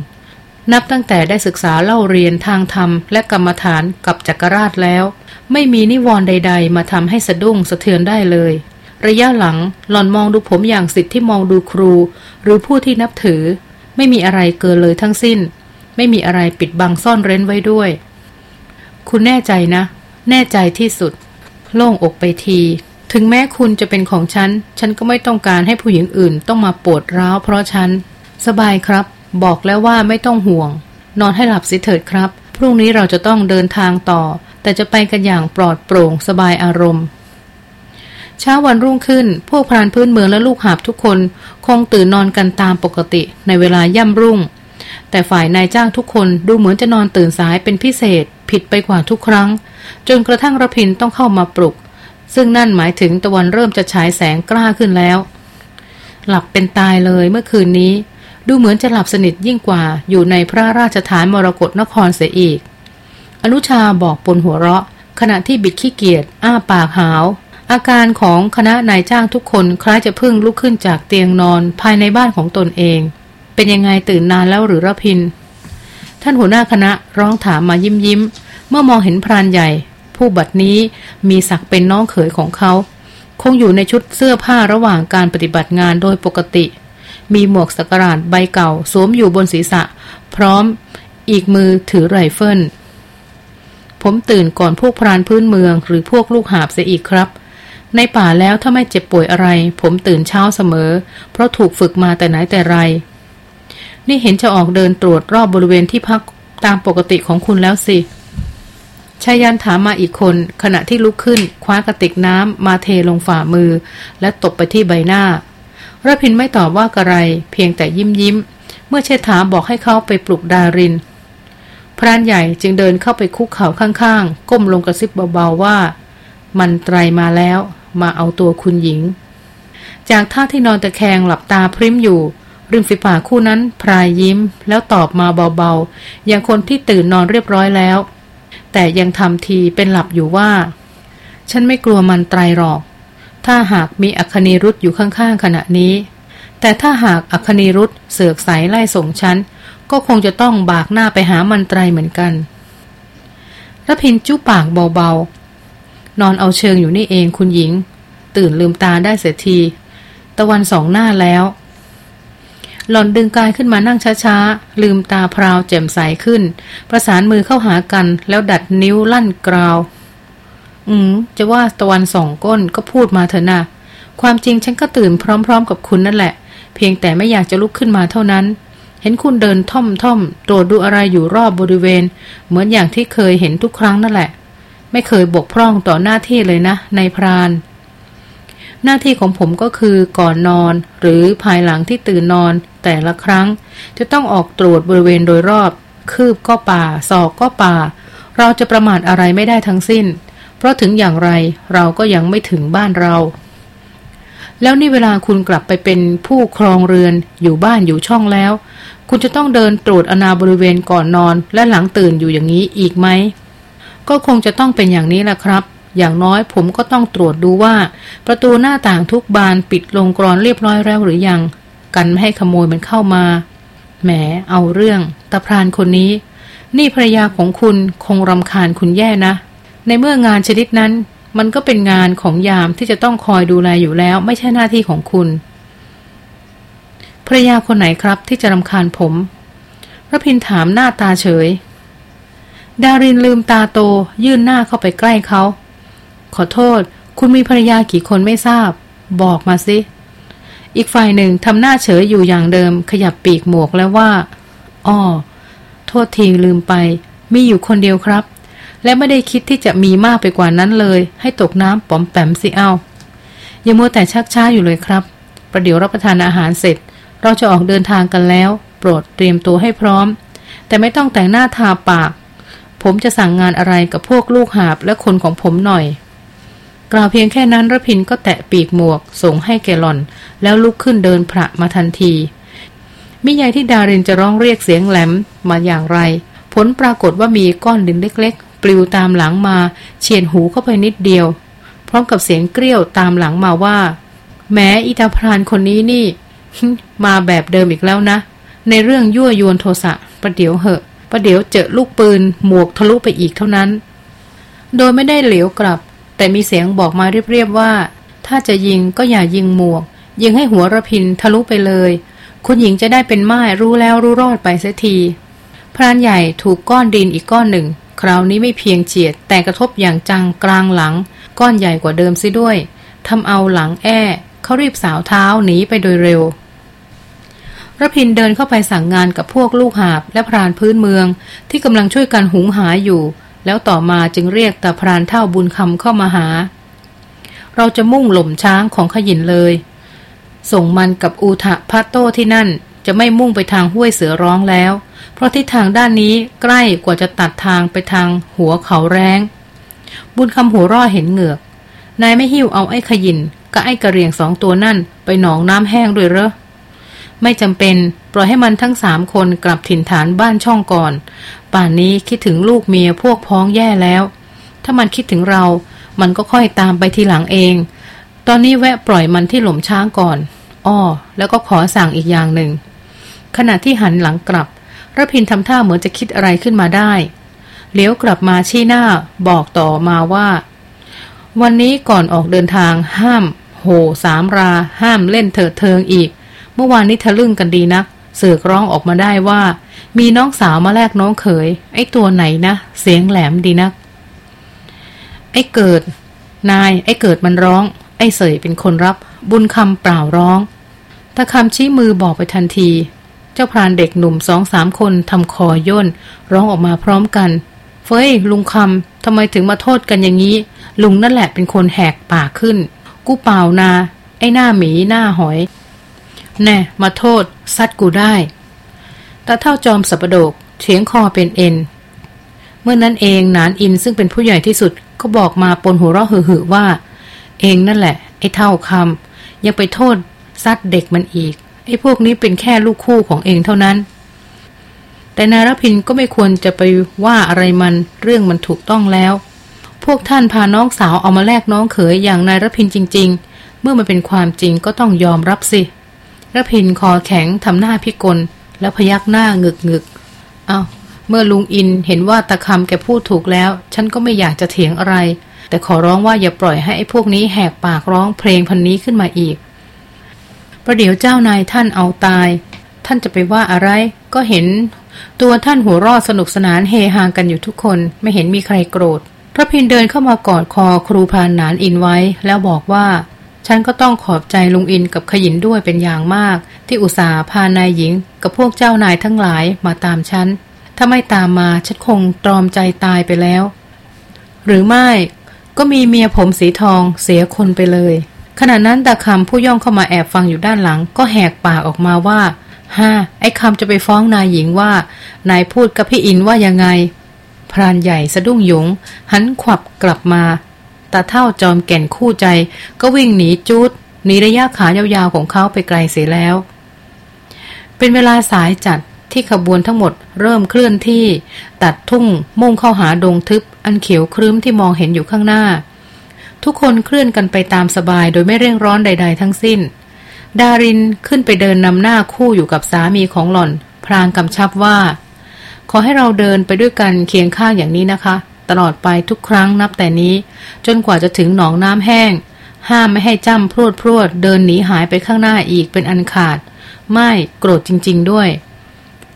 นับตั้งแต่ได้ศึกษาเล่าเรียนทางธรรม และกรรมฐานกับจักรราชแล้ว ไม่มีนิวรณ์ใด ๆ มาทำให้สะดุ้งสะเทือนได้เลยระยะหลังหล่อนมองดูผมอย่างสิทธิ์ที่มองดูครู หรือผู้ที่นับถือ ไม่มีอะไรเกินเลยทั้งสิ้น ไม่มีอะไรปิดบังซ่อนเร้นไว้ด้วย คุณแน่ใจนะ แน่ใจที่สุด โล่งอกไปที ถึงแม้คุณจะเป็นของฉัน ฉันก็ไม่ต้องการให้ผู้หญิงอื่นต้องมาปวดร้าวเพราะฉัน สบายครับ บอกแล้วว่าไม่ต้องห่วง นอนให้หลับสิเถิดครับ พรุ่งนี้เราจะต้องเดินทางต่อ แต่จะไปกันอย่างปลอดโปร่งสบายอารมณ์เช้าวันรุ่งขึ้น พวกพรานพื้นเมืองและลูกหาบทุกคน คงตื่นนอนกันตามปกติในเวลาย่ำรุ่ง แต่ฝ่ายนายจ้างทุกคนดูเหมือนจะนอนตื่นสายเป็นพิเศษ ผิดไปกว่าทุกครั้ง จนกระทั่งระพินต้องเข้ามาปลุก ซึ่งนั่นหมายถึงตะวันเริ่มจะฉายแสงกล้าขึ้นแล้ว หลับเป็นตายเลยเมื่อคืนนี้ ดูเหมือนจะหลับสนิทยิ่งกว่าอยู่ในพระราชฐานมรกรนครเสียอีก อนุชาบอกปนหัวเราะ ขณะที่บิดขี้เกียจอ้าปากหาวอาการของคณะนายจ้างทุกคนคล้ายจะพึ่งลุกขึ้นจากเตียงนอนภายในบ้านของตนเอง เป็นยังไงตื่นนานแล้วหรือระพิน ท่านหัวหน้าคณะร้องถามมายิ้มยิ้ม เมื่อมองเห็นพรานใหญ่ ผู้บัดนี้มีศักดิ์เป็นน้องเขยของเขา คงอยู่ในชุดเสื้อผ้าระหว่างการปฏิบัติงานโดยปกติ มีหมวกสักการาดใบเก่าสวมอยู่บนศีรษะ พร้อมอีกมือถือไรเฟิลผมตื่นก่อนพวกพรานพื้นเมือง หรือพวกลูกหาบเสียอีกครับ ในป่าแล้วถ้าไม่เจ็บป่วยอะไร ผมตื่นเช้าเสมอ เพราะถูกฝึกมาแต่ไหนแต่ไร นี่เห็นจะออกเดินตรวจรอบบริเวณที่พักตามปกติของคุณแล้วสิชายันถามมาอีกคน ขณะที่ลุกขึ้น คว้ากระติกน้ำมาเทลงฝ่ามือ และตบไปที่ใบหน้าระพินไม่ตอบว่ากระไร เพียงแต่ยิ้มยิ้ม เมื่อเชษฐาบอกให้เขาไปปลุกดาริน พรานใหญ่จึงเดินเข้าไปคุกเข่าข้างๆ ก้มลงกระซิบเบาๆว่า มันไตรมาแล้ว มาเอาตัวคุณหญิง จากท่าที่นอนตะแคงหลับตาพริมอยู่ ริมฝีปากคู่นั้นพรายยิ้มแล้วตอบมาเบาๆ อย่างคนที่ตื่นนอนเรียบร้อยแล้ว แต่ยังทำทีเป็นหลับอยู่ว่า ฉันไม่กลัวมันไตรหรอก ถ้าหากมีอัคนีรุธอยู่ข้างๆขณะนี้ แต่ถ้าหากอัคนีรุธเสือกสายไล่ส่งฉัน ก็คงจะต้องบากหน้าไปหามันไตรเหมือนกันรพินจุปากเบาๆ นอนเอาเชิงอยู่นี่เองคุณหญิง ตื่นลืมตาได้เสียที ตะวันสองหน้าแล้ว หล่อนดึงกายขึ้นมานั่งช้าๆ ลืมตาพราวแจ่มใสขึ้น ประสานมือเข้าหากันแล้วดัดนิ้วลั่นกราว อืม จะว่าตะวันสองก้นก็พูดมาเถอะนะความจริงฉันก็ตื่นพร้อมๆ กับคุณนั่นแหละ เพียงแต่ไม่อยากจะลุกขึ้นมาเท่านั้น เห็นคุณเดินท่อมท่อมตรวจดูอะไรอยู่รอบบริเวณ เหมือนอย่างที่เคยเห็นทุกครั้งนั่นแหละ ไม่เคยบกพร่องต่อหน้าที่เลยนะในพรานหน้าที่ของผมก็คือก่อนนอน หรือภายหลังที่ตื่นนอน แต่ละครั้ง จะต้องออกตรวจบริเวณโดยรอบ คืบก็ป่า ศอกก็ป่า เราจะประมาทอะไรไม่ได้ทั้งสิ้น เพราะถึงอย่างไรเราก็ยังไม่ถึงบ้านเรา แล้วนี่เวลาคุณกลับไปเป็นผู้ครองเรือนอยู่บ้านอยู่ช่องแล้ว คุณจะต้องเดินตรวจอนาบริเวณก่อนนอน และหลังตื่นอยู่อย่างนี้อีกไหมก็คงจะต้องเป็นอย่างนี้แหละครับอย่างน้อยผมก็ต้องตรวจดูว่า ประตูหน้าต่างทุกบานปิดลงกรอนเรียบร้อยแล้วหรือยัง กันไม่ให้ขโมยมันเข้ามา แหม เอาเรื่องตาพรานคนนี้ นี่ภรรยาของคุณคงรำคาญคุณแย่นะ ในเมื่องานชนิดนั้น มันก็เป็นงานของยามที่จะต้องคอยดูแลอยู่แล้ว ไม่ใช่หน้าที่ของคุณภรรยาคนไหนครับที่จะรำคาญผมระพินถามหน้าตาเฉย ดารินลืมตาโต ยื่นหน้าเข้าไปใกล้เขา ขอโทษ คุณมีภรรยากี่คนไม่ทราบ บอกมาสิ อีกฝ่ายหนึ่งทำหน้าเฉยอยู่อย่างเดิม ขยับปีกหมวกแล้วว่าอ้อโทษทีลืมไป มีอยู่คนเดียวครับ และไม่ได้คิดที่จะมีมากไปกว่านั้นเลย ให้ตกน้ำป๋อมแปมสิเอาอย่ามัวแต่ชักช้าอยู่เลยครับ ประเดี๋ยวรับประทานอาหารเสร็จ เราจะออกเดินทางกันแล้ว โปรดเตรียมตัวให้พร้อม แต่ไม่ต้องแต่งหน้าทาปาก ผมจะสั่งงานอะไรกับพวกลูกหาบและคนของผมหน่อย กล่าวเพียงแค่นั้นระพินก็แตะปีกหมวกส่งให้แกลอน แล้วลุกขึ้นเดินพระมาทันที มิยายที่ดารินจะร้องเรียกเสียงแหลมมาอย่างไร ผลปรากฏว่ามีก้อนดินเล็กๆ ปลิวตามหลังมา เฉียนหูเข้าไปนิดเดียว พร้อมกับเสียงเกลี้ยวตามหลังมาว่า แม้อิตาพรานคนนี้นี่ มาแบบเดิมอีกแล้วนะ ในเรื่องยั่วยวนโทสะประเดี๋ยวเหอะประเดี๋ยวเจอลูกปืนหมวกทะลุไปอีกเท่านั้น โดยไม่ได้เหลียวกลับ แต่มีเสียงบอกมาเรียบๆว่า ถ้าจะยิงก็อย่ายิงหมวก ยิงให้หัวระพินทะลุไปเลย คุณหญิงจะได้เป็นไม้รู้แล้วรู้รอดไปเสียทีพรานใหญ่ถูกก้อนดินอีกก้อนหนึ่ง คราวนี้ไม่เพียงเฉียด แต่กระทบอย่างจังกลางหลัง ก้อนใหญ่กว่าเดิมซิด้วยทำเอาหลังแอ้เขารีบสาวเท้าหนีไปโดยเร็วระพินเดินเข้าไปสั่งงานกับพวกลูกหาบและพรานพื้นเมือง ที่กำลังช่วยกันหุงหาอยู่ แล้วต่อมาจึงเรียกตาพรานเท่าบุญคำเข้ามาหา เราจะมุ่งหล่มช้างของขยินเลย ส่งมันกับอูทะพัตโตที่นั่นจะไม่มุ่งไปทางห้วยเสือร้องแล้ว เพราะที่ทางด้านนี้ใกล้กว่าจะตัดทางไปทางหัวเขาแรงบุญคำหัวร่อเห็นเหงือก นายไม่หิ้วเอาไอ้ขยินกับไอ้กระเรียงสองตัวนั่นไปหนองน้ำแห้งด้วยเหรอ ไม่จำเป็น ปล่อยให้มันทั้งสามคนกลับถิ่นฐานบ้านช่องก่อน ป่านนี้คิดถึงลูกเมียพวกพ้องแย่แล้ว ถ้ามันคิดถึงเรา มันก็ค่อยตามไปทีหลังเอง ตอนนี้แวะปล่อยมันที่หล่มช้างก่อนอ้อแล้วก็ขอสั่งอีกอย่างหนึ่ง ขณะที่หันหลังกลับระพินทำท่าเหมือนจะคิดอะไรขึ้นมาได้เลี้ยวกลับมาชี้หน้าบอกต่อมาว่า วันนี้ก่อนออกเดินทางห้าม โหสามรา ห้ามเล่นเถิดเทิงอีก เมื่อวานนี้ทะลึ่งกันดีนัก เสือกร้องออกมาได้ว่า มีน้องสาวมาแลกน้องเขย ไอ้ตัวไหนนะ เสียงแหลมดีนัก ไอ้เกิด นาย ไอ้เกิดมันร้อง ไอ้เสยเป็นคนรับ บุญคำเปล่าร้องตะคำชี้มือบอกไปทันที เจ้าพรานเด็กหนุ่มสองสามคนทำคอย่น ร้องออกมาพร้อมกัน เฟ้ย ลุงคำทำไมถึงมาโทษกันอย่างนี้ ลุงนั่นแหละเป็นคนแหกปากขึ้น กูเปล่านา ไอ้หน้าหมีหน้าหอย แน่มาโทษ ซัดกูได้ตาเท่าจอมสับปดกเฉียงคอเป็นเอ็น เมื่อนนั้นเองนานอินซึ่งเป็นผู้ใหญ่ที่สุดก็บอกมาปนหัวเราะหึ่ว่า เองนั่นแหละ ไอ้เท่าคำยังไปโทษ ซัดเด็กมันอีก ไอ้พวกนี้เป็นแค่ลูกคู่ของเองเท่านั้น แต่นายรพินก็ไม่ควรจะไปว่าอะไรมันเรื่องมันถูกต้องแล้ว พวกท่านพาน้องสาวเอามาแลกน้องเขยอย่างนายรพินจริง ๆ เมื่อมันเป็นความจริงก็ต้องยอมรับสิ ระพินคอแข็งทำหน้าพิกล แล้วพยักหน้าเงึกเงึกเอาเมื่อลุงอินเห็นว่าตะคำแกพูดถูกแล้ว ฉันก็ไม่อยากจะเถียงอะไร แต่ขอร้องว่าอย่าปล่อยให้ไอ้พวกนี้แหกปากร้องเพลงพันนี้ขึ้นมาอีก ประเดี๋ยวเจ้านายท่านเอาตาย ท่านจะไปว่าอะไร ก็เห็น ตัวท่านหัวรอดสนุกสนานเฮฮากันอยู่ทุกคนไม่เห็นมีใครโกรธพระพินเดินเข้ามากอดคอครูพานนานอินไว้ แล้วบอกว่า ฉันก็ต้องขอบใจลุงอินกับขยินด้วยเป็นอย่างมาก ที่อุตส่าห์พานายหญิง กับพวกเจ้านายทั้งหลายมาตามฉัน ถ้าไม่ตามมาฉันคงตรอมใจตายไปแล้ว หรือไม่ก็มีเมียผมสีทองเสียคนไปเลย ขณะนั้นตาคำผู้ย่องเข้ามาแอบฟังอยู่ด้านหลัง ก็แหกปากออกมาว่าฮ่าไอ้คำจะไปฟ้องนายหญิงว่า นายพูดกับพี่อินว่ายังไง พรานใหญ่สะดุ้งหยง หันขวับกลับมา ตาเท่าจอมแก่นคู่ใจ ก็วิ่งหนีจูดหนีระยะขายาวๆของเขาไปไกลเสียแล้ว เป็นเวลาสายจัดที่ขบวนทั้งหมดเริ่มเคลื่อนที่ ตัดทุ่งมุ่งเข้าหาดงทึบ อันเขียวครึ้มที่มองเห็นอยู่ข้างหน้า ทุกคนเคลื่อนกันไปตามสบายโดยไม่เร่งร้อนใด ๆ ทั้งสิ้น ดารินขึ้นไปเดินนำหน้าคู่อยู่กับสามีของหล่อน พรางกำชับว่า ขอให้เราเดินไปด้วยกันเคียงข้างอย่างนี้นะคะ ตลอดไปทุกครั้งนับแต่นี้ จนกว่าจะถึงหนองน้ำแห้ง ห้ามไม่ให้จ้ำพรวดพรวดเดินหนีหายไปข้างหน้าอีกเป็นอันขาด ไม่โกรธจริง ๆ ด้วย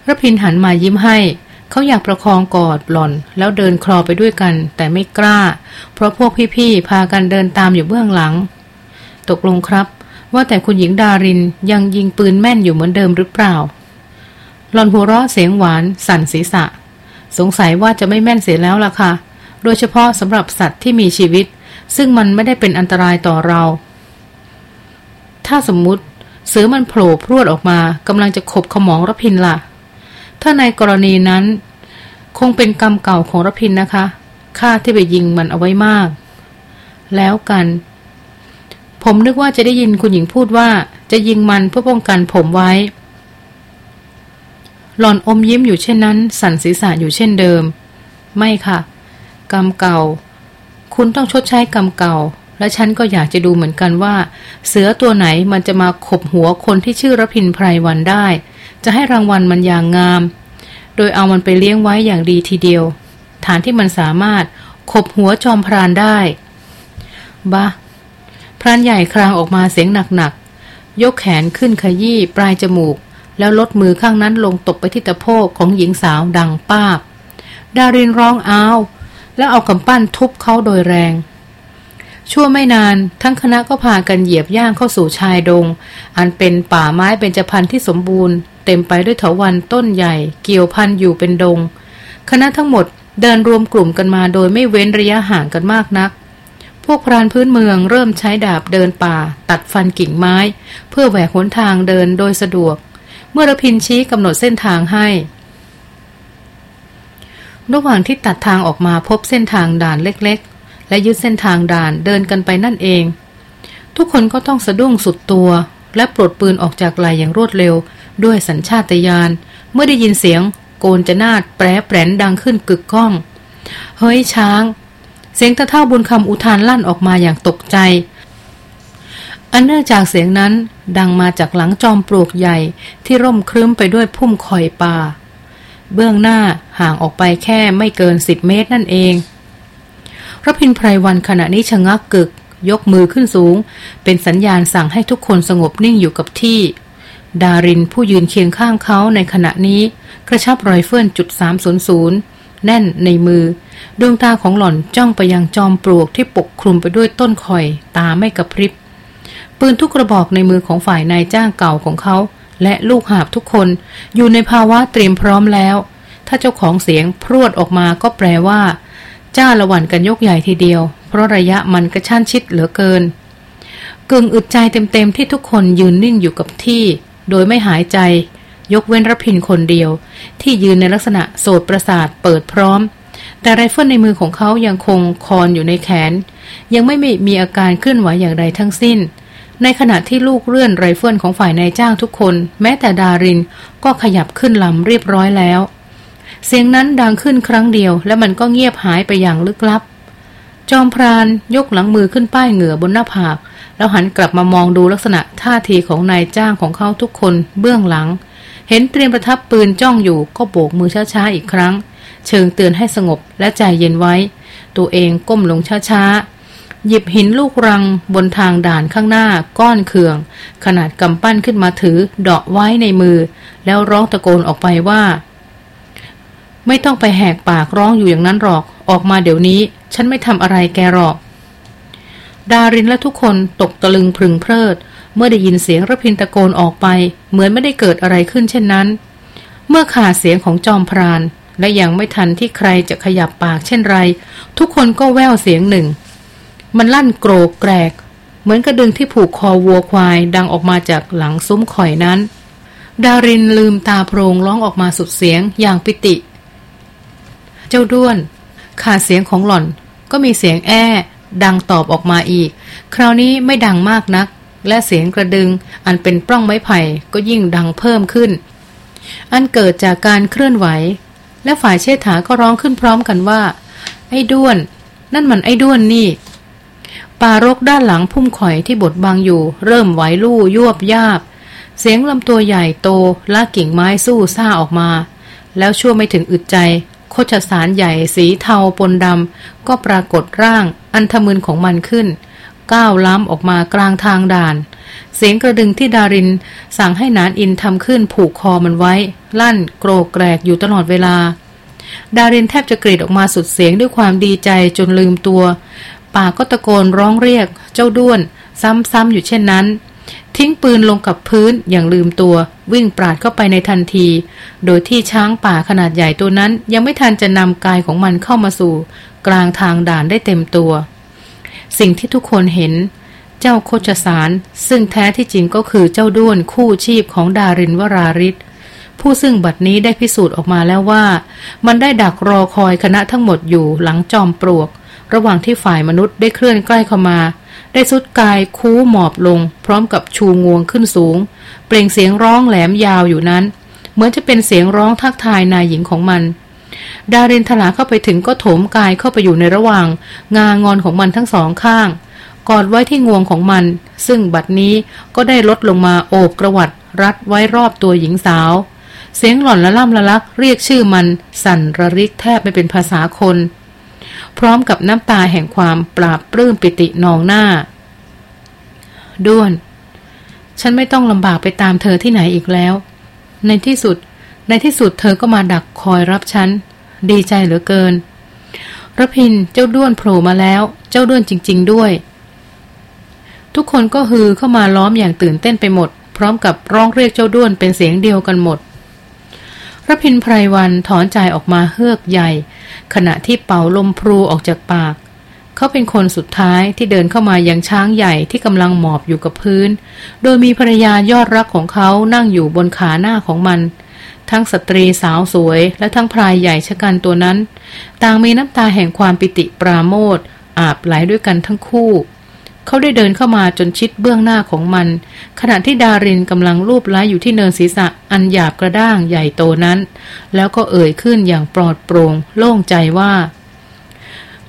ระพินหันมายิ้มให้เขาอยากประคองกอดหล่อน แล้วเดินคลอไปด้วยกัน แต่ไม่กล้า เพราะพวกพี่ๆพากันเดินตามอยู่เบื้องหลัง ตกลงครับ ว่าแต่คุณหญิงดารินยังยิงปืนแม่นอยู่เหมือนเดิมหรือเปล่า หล่อนหัวเราะเสียงหวาน สั่นศีรษะ สงสัยว่าจะไม่แม่นเสียแล้วล่ะค่ะ โดยเฉพาะสำหรับสัตว์ที่มีชีวิต ซึ่งมันไม่ได้เป็นอันตรายต่อเรา ถ้าสมมุติ เสือมันโผล่พรวดออกมากำลังจะขบขมองรพินละ่ะ ถ้าในกรณีนั้น คงเป็นกรรมเก่าของรพินนะคะข้าที่ไปยิงมันเอาไว้มาก แล้วกัน ผมนึกว่าจะได้ยินคุณหญิงพูดว่า จะยิงมันเพื่อป้องกันผมไว้ หล่อนอมยิ้มอยู่เช่นนั้น สั่นศีรษะอยู่เช่นเดิม ไม่ค่ะ กรรมเก่า คุณต้องชดใช้กรรมเก่า และฉันก็อยากจะดูเหมือนกันว่า เสือตัวไหนมันจะมาขบหัวคนที่ชื่อรพินไพรวันได้ จะให้รางวัลมันอย่างงาม โดยเอามันไปเลี้ยงไว้อย่างดีทีเดียว ฐานที่มันสามารถขบหัวจอมพรานได้บะพรานใหญ่ครางออกมาเสียงหนักๆ ยกแขนขึ้นขยี้ปลายจมูก แล้วลดมือข้างนั้นลงตกไปที่ตะโพกของหญิงสาวดังป้าบ ดารินร้องอ้าว แล้วเอากำปั้นทุบเขาโดยแรง ชั่วไม่นานทั้งคณะก็พากันเหยียบย่างเข้าสู่ชายดง อันเป็นป่าไม้เป็นจพันที่สมบูรณ์ เต็มไปด้วยเถาวันต้นใหญ่ เกี่ยวพันอยู่เป็นดง คณะทั้งหมดเดินรวมกลุ่มกันมาโดยไม่เว้นระยะห่างกันมากนัก พวกพรานพื้นเมืองเริ่มใช้ดาบเดินป่า ตัดฟันกิ่งไม้ เพื่อแหวกหนทางเดินโดยสะดวก เมื่อรพินชี้กำหนดเส้นทางให้ ระหว่างที่ตัดทางออกมาพบเส้นทางด่านเล็กๆ และยึดเส้นทางด่านเดินกันไปนั่นเอง ทุกคนก็ต้องสะดุ้งสุดตัว และปลดปืนออกจากไหลอย่างรวดเร็ว ด้วยสัญชาตญาณเมื่อได้ยินเสียง โกนจะนาดแปรแปรนดังขึ้นกึกก้อง เฮ้ยช้าง เสียงตะเท่าบุญคำอุทานลั่นออกมาอย่างตกใจ อันเนื่องจากเสียงนั้นดังมาจากหลังจอมปลวกใหญ่ที่ร่มครึ้มไปด้วยพุ่มคอยป่า เบื้องหน้าห่างออกไปแค่ไม่เกินสิบเมตรนั่นเองรพินไพรวันขณะนี้ชะงักกึก ยกมือขึ้นสูง เป็นสัญญาณสั่งให้ทุกคนสงบนิ่งอยู่กับที่ ดารินผู้ยืนเคียงข้างเขาในขณะนี้ กระชับไรเฟิลจุดสามศูนย์แน่นในมือ ดวงตาของหล่อนจ้องไปยังจอมปลวกที่ปกคลุมไปด้วยต้นข่อย ตาไม่กระพริบปืนทุกกระบอกในมือของฝ่ายนายจ้างเก่าของเขา และลูกหาบทุกคนอยู่ในภาวะเตรียมพร้อมแล้ว ถ้าเจ้าของเสียงพรวดออกมาก็แปลว่า จ้าละหวั่นกันยกใหญ่ทีเดียว เพราะระยะมันกระชั้นชิดเหลือเกิน กึ่งอึดใจเต็มๆที่ทุกคนยืนนิ่งอยู่กับที่ โดยไม่หายใจ ยกเว้นรพินทร์คนเดียว ที่ยืนในลักษณะโสตประสาทเปิดพร้อม แต่ไรเฟิลในมือของเขายังคงคอนอยู่ในแขน ยังไม่มีอาการเคลื่อนไหวอย่างใดทั้งสิ้น ในขณะที่ลูกเลื่อนไรเฟิลของฝ่ายนายจ้างทุกคน แม้แต่ดารินก็ขยับขึ้นลำเรียบร้อยแล้ว เสียงนั้นดังขึ้นครั้งเดียว และมันก็เงียบหายไปอย่างลึกลับ จอมพรานยกหลังมือขึ้นป้ายเหงื่อบนหน้าผาก แล้วหันกลับมามองดูลักษณะท่าทีของนายจ้างของเขาทุกคนเบื้องหลัง เห็นเตรียมประทับปืนจ้องอยู่ก็โบกมือช้าๆอีกครั้ง เชิงเตือนให้สงบและใจเย็นไว้ ตัวเองก้มลงช้าๆ หยิบหินลูกรังบนทางด่านข้างหน้าก้อนเคือง ขนาดกำปั้นขึ้นมาถือเดาะไว้ในมือ แล้วร้องตะโกนออกไปว่า ไม่ต้องไปแหกปากร้องอยู่อย่างนั้นหรอกออกมาเดี๋ยวนี้ ฉันไม่ทำอะไรแกหรอก ดารินและทุกคนตกตะลึงพึงเพลิด เมื่อได้ยินเสียงระพินตะโกนออกไป เหมือนไม่ได้เกิดอะไรขึ้นเช่นนั้น เมื่อขาดเสียงของจอมพรานและยังไม่ทันที่ใครจะขยับปากเช่นไร ทุกคนก็แววเสียงหนึ่ง มันลั่นโกรกแกรก เหมือนกระดึงที่ผูกคอวัวควายดังออกมาจากหลังซุ้มข่อยนั้น ดารินลืมตาโพรงร้องออกมาสุดเสียงอย่างปิติ เจ้าด้วน ขาดเสียงของหล่อนก็มีเสียงแอ้ดังตอบออกมาอีก คราวนี้ไม่ดังมากนัก และเสียงกระดึง อันเป็นปล้องไม้ไผ่ก็ยิ่งดังเพิ่มขึ้น อันเกิดจากการเคลื่อนไหว และฝ่ายเชษฐาก็ร้องขึ้นพร้อมกันว่า ไอ้ด้วน นั่นมันไอ้ด้วนนี่ ป่ารกด้านหลังพุ่มข่อยที่บดบังอยู่ เริ่มไหวลู่ยวบยาบ เสียงลำตัวใหญ่โตลากกิ่งไม้สู้ซ่าออกมา แล้วชั่วไม่ถึงอึดใจ โคชสารใหญ่สีเทาปนดำก็ปรากฏร่าง อันทมึนของมันขึ้น ก้าวล้ำออกมากลางทางด่าน เสียงกระดึงที่ดาริน สั่งให้นานอินทำขึ้นผูกคอมันไว้ ลั่นโกรกแกรกอยู่ตลอดเวลาดารินแทบจะกรีดออกมาสุดเสียงด้วยความดีใจจนลืมตัว ป่ากก็ตะโกนร้องเรียก เจ้าด้วน ซ้ำๆอยู่เช่นนั้น ทิ้งปืนลงกับพื้นอย่างลืมตัว วิ่งปราดเข้าไปในทันที โดยที่ช้างป่าขนาดใหญ่ตัวนั้น ยังไม่ทันจะนำกายของมันเข้ามาสู่ กลางทางด่านได้เต็มตัว สิ่งที่ทุกคนเห็น เจ้าโคจสาร ซึ่งแท้ที่จริงก็คือเจ้าด้วนคู่ชีพของดารินวราริศผู้ซึ่งบัดนี้ได้พิสูจน์ออกมาแล้วว่า มันได้ดักรอคอยคณะทั้งหมดอยู่หลังจอมปลวก ระหว่างที่ฝ่ายมนุษย์ได้เคลื่อนใกล้เข้ามา ได้สุดกายคูหมอบลง พร้อมกับชูงวงขึ้นสูง เปล่งเสียงร้องแหลมยาวอยู่นั้น เหมือนจะเป็นเสียงร้องทักทายนายหญิงของมัน ดารินทลาเข้าไปถึงก็โถมกายเข้าไปอยู่ในระหว่าง งางอนของมันทั้งสองข้างกอดไว้ที่งวงของมัน ซึ่งบัดนี้ก็ได้ลดลงมาโอบกระวัดรัดไว้รอบตัวหญิงสาว เสียงหล่อนละล่ำละลักเรียกชื่อมัน สั่นระริกแทบไม่เป็นภาษาคน พร้อมกับน้ำตาแห่งความปราบปลื้มปิตินองหน้า ด้วน ฉันไม่ต้องลำบากไปตามเธอที่ไหนอีกแล้ว ในที่สุด ในที่สุดเธอก็มาดักคอยรับฉัน ดีใจเหลือเกินระพินเจ้าด้วนโผล่มาแล้ว เจ้าด้วนจริง ๆ ด้วย ทุกคนก็ฮือเข้ามาล้อมอย่างตื่นเต้นไปหมด พร้อมกับร้องเรียกเจ้าด้วนเป็นเสียงเดียวกันหมด ระพินไพรวันถอนใจออกมาเฮือกใหญ่ ขณะที่เป่าลมพลูออกจากปาก เขาเป็นคนสุดท้ายที่เดินเข้ามายังช้างใหญ่ที่กำลังหมอบอยู่กับพื้น โดยมีภรรยายอดรักของเขานั่งอยู่บนขาหน้าของมัน ทั้งสตรีสาวสวย และทั้งพรายใหญ่ชะกันตัวนั้น ต่างมีน้ำตาแห่งความปิติปราโมทอาบไหลด้วยกันทั้งคู่ เขาได้เดินเข้ามาจนชิดเบื้องหน้าของมัน ขณะที่ดารินกำลังรูปไล้อยู่ที่เนินศีรษะอันหยาบกระด้างใหญ่โตนั้น แล้วก็เอ่ยขึ้นอย่างปลอดโปร่งโล่งใจว่า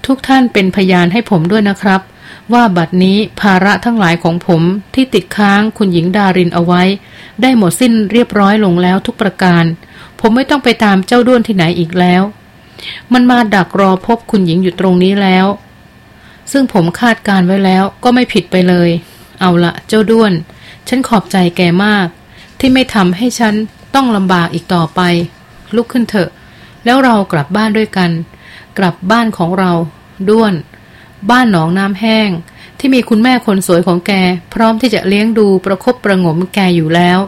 ทุกท่านเป็นพยานให้ผมด้วยนะครับ ว่าบัดนี้ภาระทั้งหลายของผมที่ติดค้างคุณหญิงดารินเอาไว้ ได้หมดสิ้นเรียบร้อยลงแล้วทุกประการ ผมไม่ต้องไปตามเจ้าด้วนที่ไหนอีกแล้ว มันมาดักรอพบคุณหญิงอยู่ตรงนี้แล้ว ซึ่งผมคาดการไว้แล้วก็ไม่ผิดไปเลย เอาละเจ้าด้วน ฉันขอบใจแกมาก ที่ไม่ทำให้ฉันต้องลำบากอีกต่อไป ลุกขึ้นเถอะ แล้วเรากลับบ้านด้วยกัน กลับบ้านของเรา ด้วน บ้านหนองน้ำแห้ง ที่มีคุณแม่คนสวยของแก พร้อมที่จะเลี้ยงดูประคบประงมแกอยู่แล้ว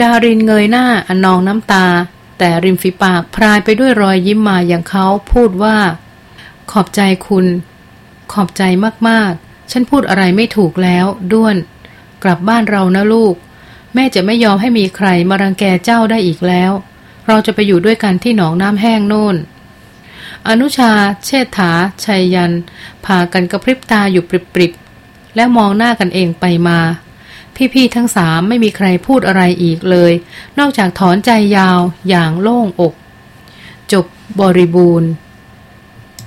ดารินเงยหน้าอนนองน้ำตา แต่ริมฝีปากพรายไปด้วยรอยยิ้มมาอย่างเขาพูดว่า ขอบใจคุณ ขอบใจมากๆ ฉันพูดอะไรไม่ถูกแล้ว ด้วน กลับบ้านเรานะลูก แม่จะไม่ยอมให้มีใครมารังแกเจ้าได้อีกแล้ว เราจะไปอยู่ด้วยกันที่หนองน้ำแห้งโน่น อนุชา เชษฐา ชัยยัน พากันกระพริบตาอยู่ปริบๆ และมองหน้ากันเองไปมาพี่ๆทั้งสามไม่มีใครพูดอะไรอีกเลย นอกจากถอนใจยาวอย่างโล่งอก จบบริบูรณ์